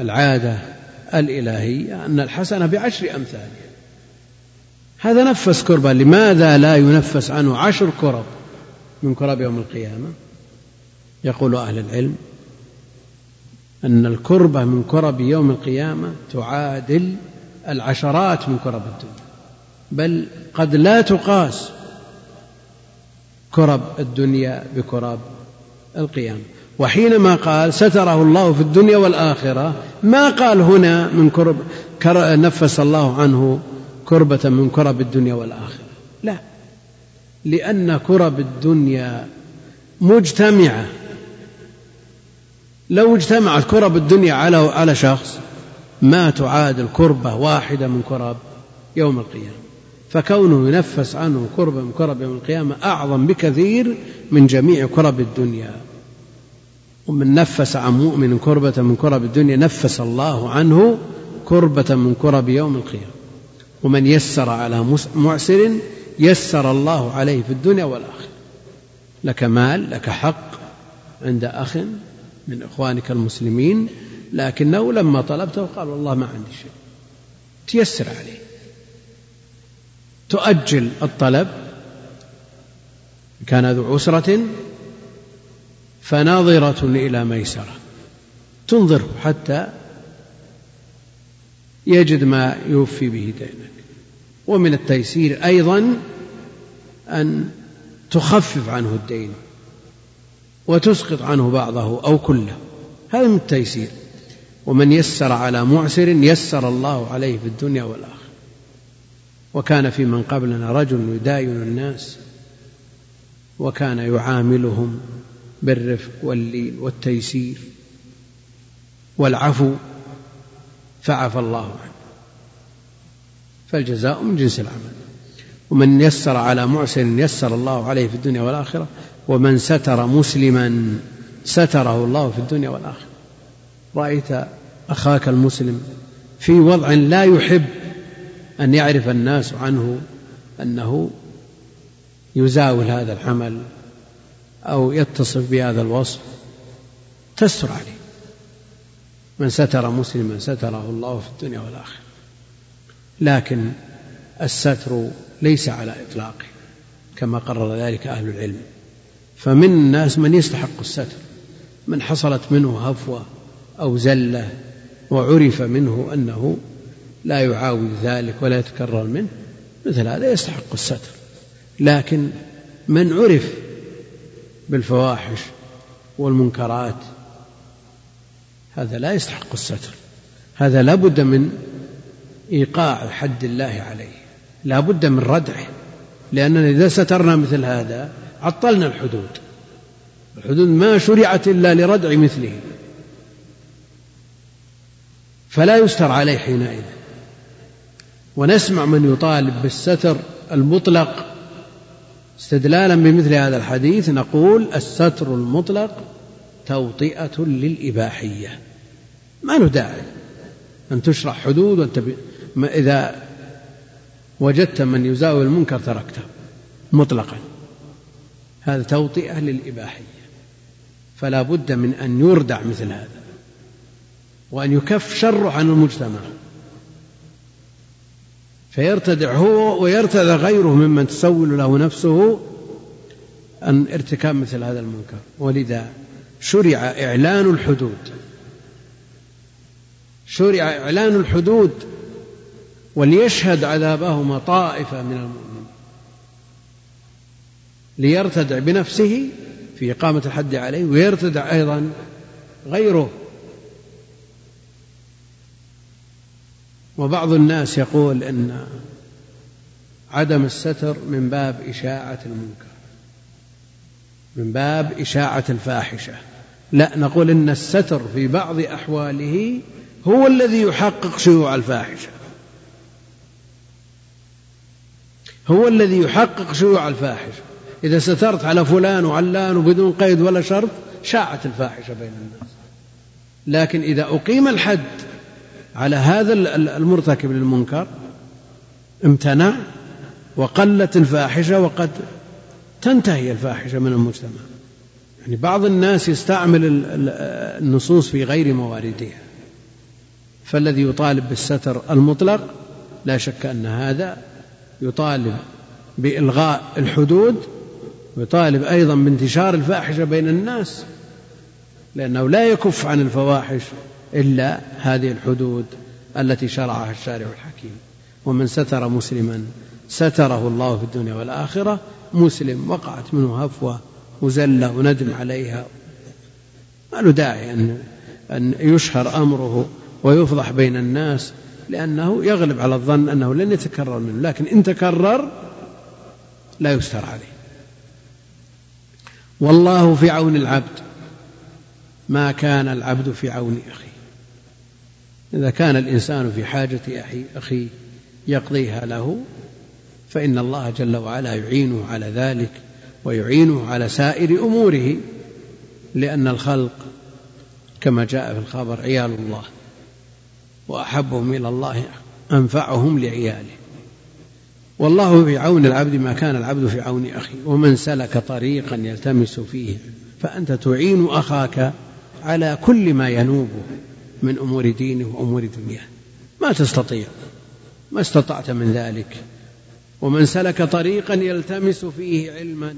العادة الإلهية أن الحسنة بعشر أمثالها هذا نفس كربة لماذا لا ينفس عنه عشر كرب من كرب يوم القيامة؟ يقول أهل العلم أن الكربة من كرب يوم القيامة تعادل العشرات من كرب الدنيا. بل قد لا تقاس كرب الدنيا بكرب القيامة. وحينما قال ستره الله في الدنيا والآخرة ما قال هنا من كرب نفس الله عنه كربة من كرب الدنيا والآخرة. لا. لأن كرب الدنيا مجتمعة. لو اجتمعت كرب الدنيا على على شخص ما تعادل كربة واحدة من كرب يوم القيامة. فكونه ينفس عنه كربة من كرب يوم القيامة أعظم بكثير من جميع كرب الدنيا. ومن نفس عن مؤمن كربة من كرب الدنيا نفس الله عنه كربة من كرب يوم القيامة. ومن يسر على معسر يسر الله عليه في الدنيا والآخرة. لك مال لك حق عند أخ من إخوانك المسلمين لكنه لما طلبته قال والله ما عندي شيء. تيسر عليه. تؤجل الطلب كان ذو عسرة فناظرة إلى ميسرة. تنظره حتى يجد ما يوفي به دينك. ومن التيسير أيضا أن تخفف عنه الدين وتسقط عنه بعضه أو كله. هذا من التيسير. ومن يسر على معسر يسر الله عليه في الدنيا والآخرة. وكان في من قبلنا رجل يداين الناس وكان يعاملهم بالرفق واللين والتيسير والعفو فعفى الله عنه. فالجزاء من جنس العمل. ومن يسر على معسر يسر الله عليه في الدنيا والآخرة ومن ستر مسلما ستره الله في الدنيا والآخرة. رأيت أخاك المسلم في وضع لا يحب أن يعرف الناس عنه أنه يزاول هذا العمل أو يتصف بهذا الوصف. تستر عليه. من ستر مسلما ستره الله في الدنيا والآخرة. لكن الستر ليس على إطلاقه كما قرر ذلك أهل العلم. فمن الناس من يستحق الستر. من حصلت منه هفوة أو زلة وعرف منه أنه لا يعاود ذلك ولا يتكرر منه مثل هذا يستحق الستر. لكن من عرف بالفواحش والمنكرات هذا لا يستحق الستر. هذا لا بد من إيقاع حد الله عليه لا بد من ردعه. لأننا إذا سترنا مثل هذا عطلنا الحدود. الحدود ما شرعت إلا لردع مثله. فلا يستر عليه حينئذ. ونسمع من يطالب بالستر المطلق استدلالا بمثل هذا الحديث نقول الستر المطلق توطئة للإباحية. ما له داعي أن تشرع حدود وأنت إذا وجدت من يزاول المنكر تركته مطلقا. هذا توطئة للإباحية. فلا بد من أن يردع مثل هذا وأن يكف شره عن المجتمع. فيرتدع هو ويرتدع غيره ممن تسول له نفسه أن ارتكاب مثل هذا المنكر. ولذا شرع إعلان الحدود. شرع إعلان الحدود وليشهد عذابهما طائفة من المؤمنين. ليرتدع بنفسه في إقامة الحد عليه ويرتدع أيضا غيره. وبعض الناس يقول إن عدم الستر من باب إشاعة المنكر من باب إشاعة الفاحشة. لا نقول إن الستر في بعض أحواله هو الذي يحقق شيوع الفاحشة. هو الذي يحقق شيوع الفاحشة. إذا سترت على فلان وعلان وبدون قيد ولا شرط شاعت الفاحشة بين الناس. لكن إذا أقيم الحد على هذا المرتكب للمنكر امتنع وقلت الفاحشة وقد تنتهي الفاحشة من المجتمع. يعني بعض الناس يستعمل النصوص في غير مواردها. فالذي يطالب بالستر المطلق لا شك أن هذا يطالب بإلغاء الحدود ويطالب أيضا بانتشار الفاحشة بين الناس لأنه لا يكف عن الفواحش إلا هذه الحدود التي شرعها الشارع الحكيم. ومن ستر مسلما ستره الله في الدنيا والآخرة مسلم وقعت منه هفوة وزلة وندم عليها. ما له داعي أن أن يشهر أمره ويفضح بين الناس لأنه يغلب على الظن أنه لن يتكرر منه لكن إن تكرر لا يستر عليه. والله في عون العبد ما كان العبد في عون أخيه. إذا كان الإنسان في حاجة أخي أخيه يقضيها له فإن الله جل وعلا يعينه على ذلك ويعينه على سائر أموره لأن الخلق كما جاء في الخبر عيال الله وأحبهم إلى الله أنفعهم لعياله. والله في عون العبد ما كان العبد في عون أخيه ومن سلك طريقا يلتمس فيه فأنت تعين أخاك على كل ما ينوبه. من أمور دينه وأمور دنياه. ما تستطيع. ما استطعت من ذلك. ومن سلك طريقا يلتمس فيه علما.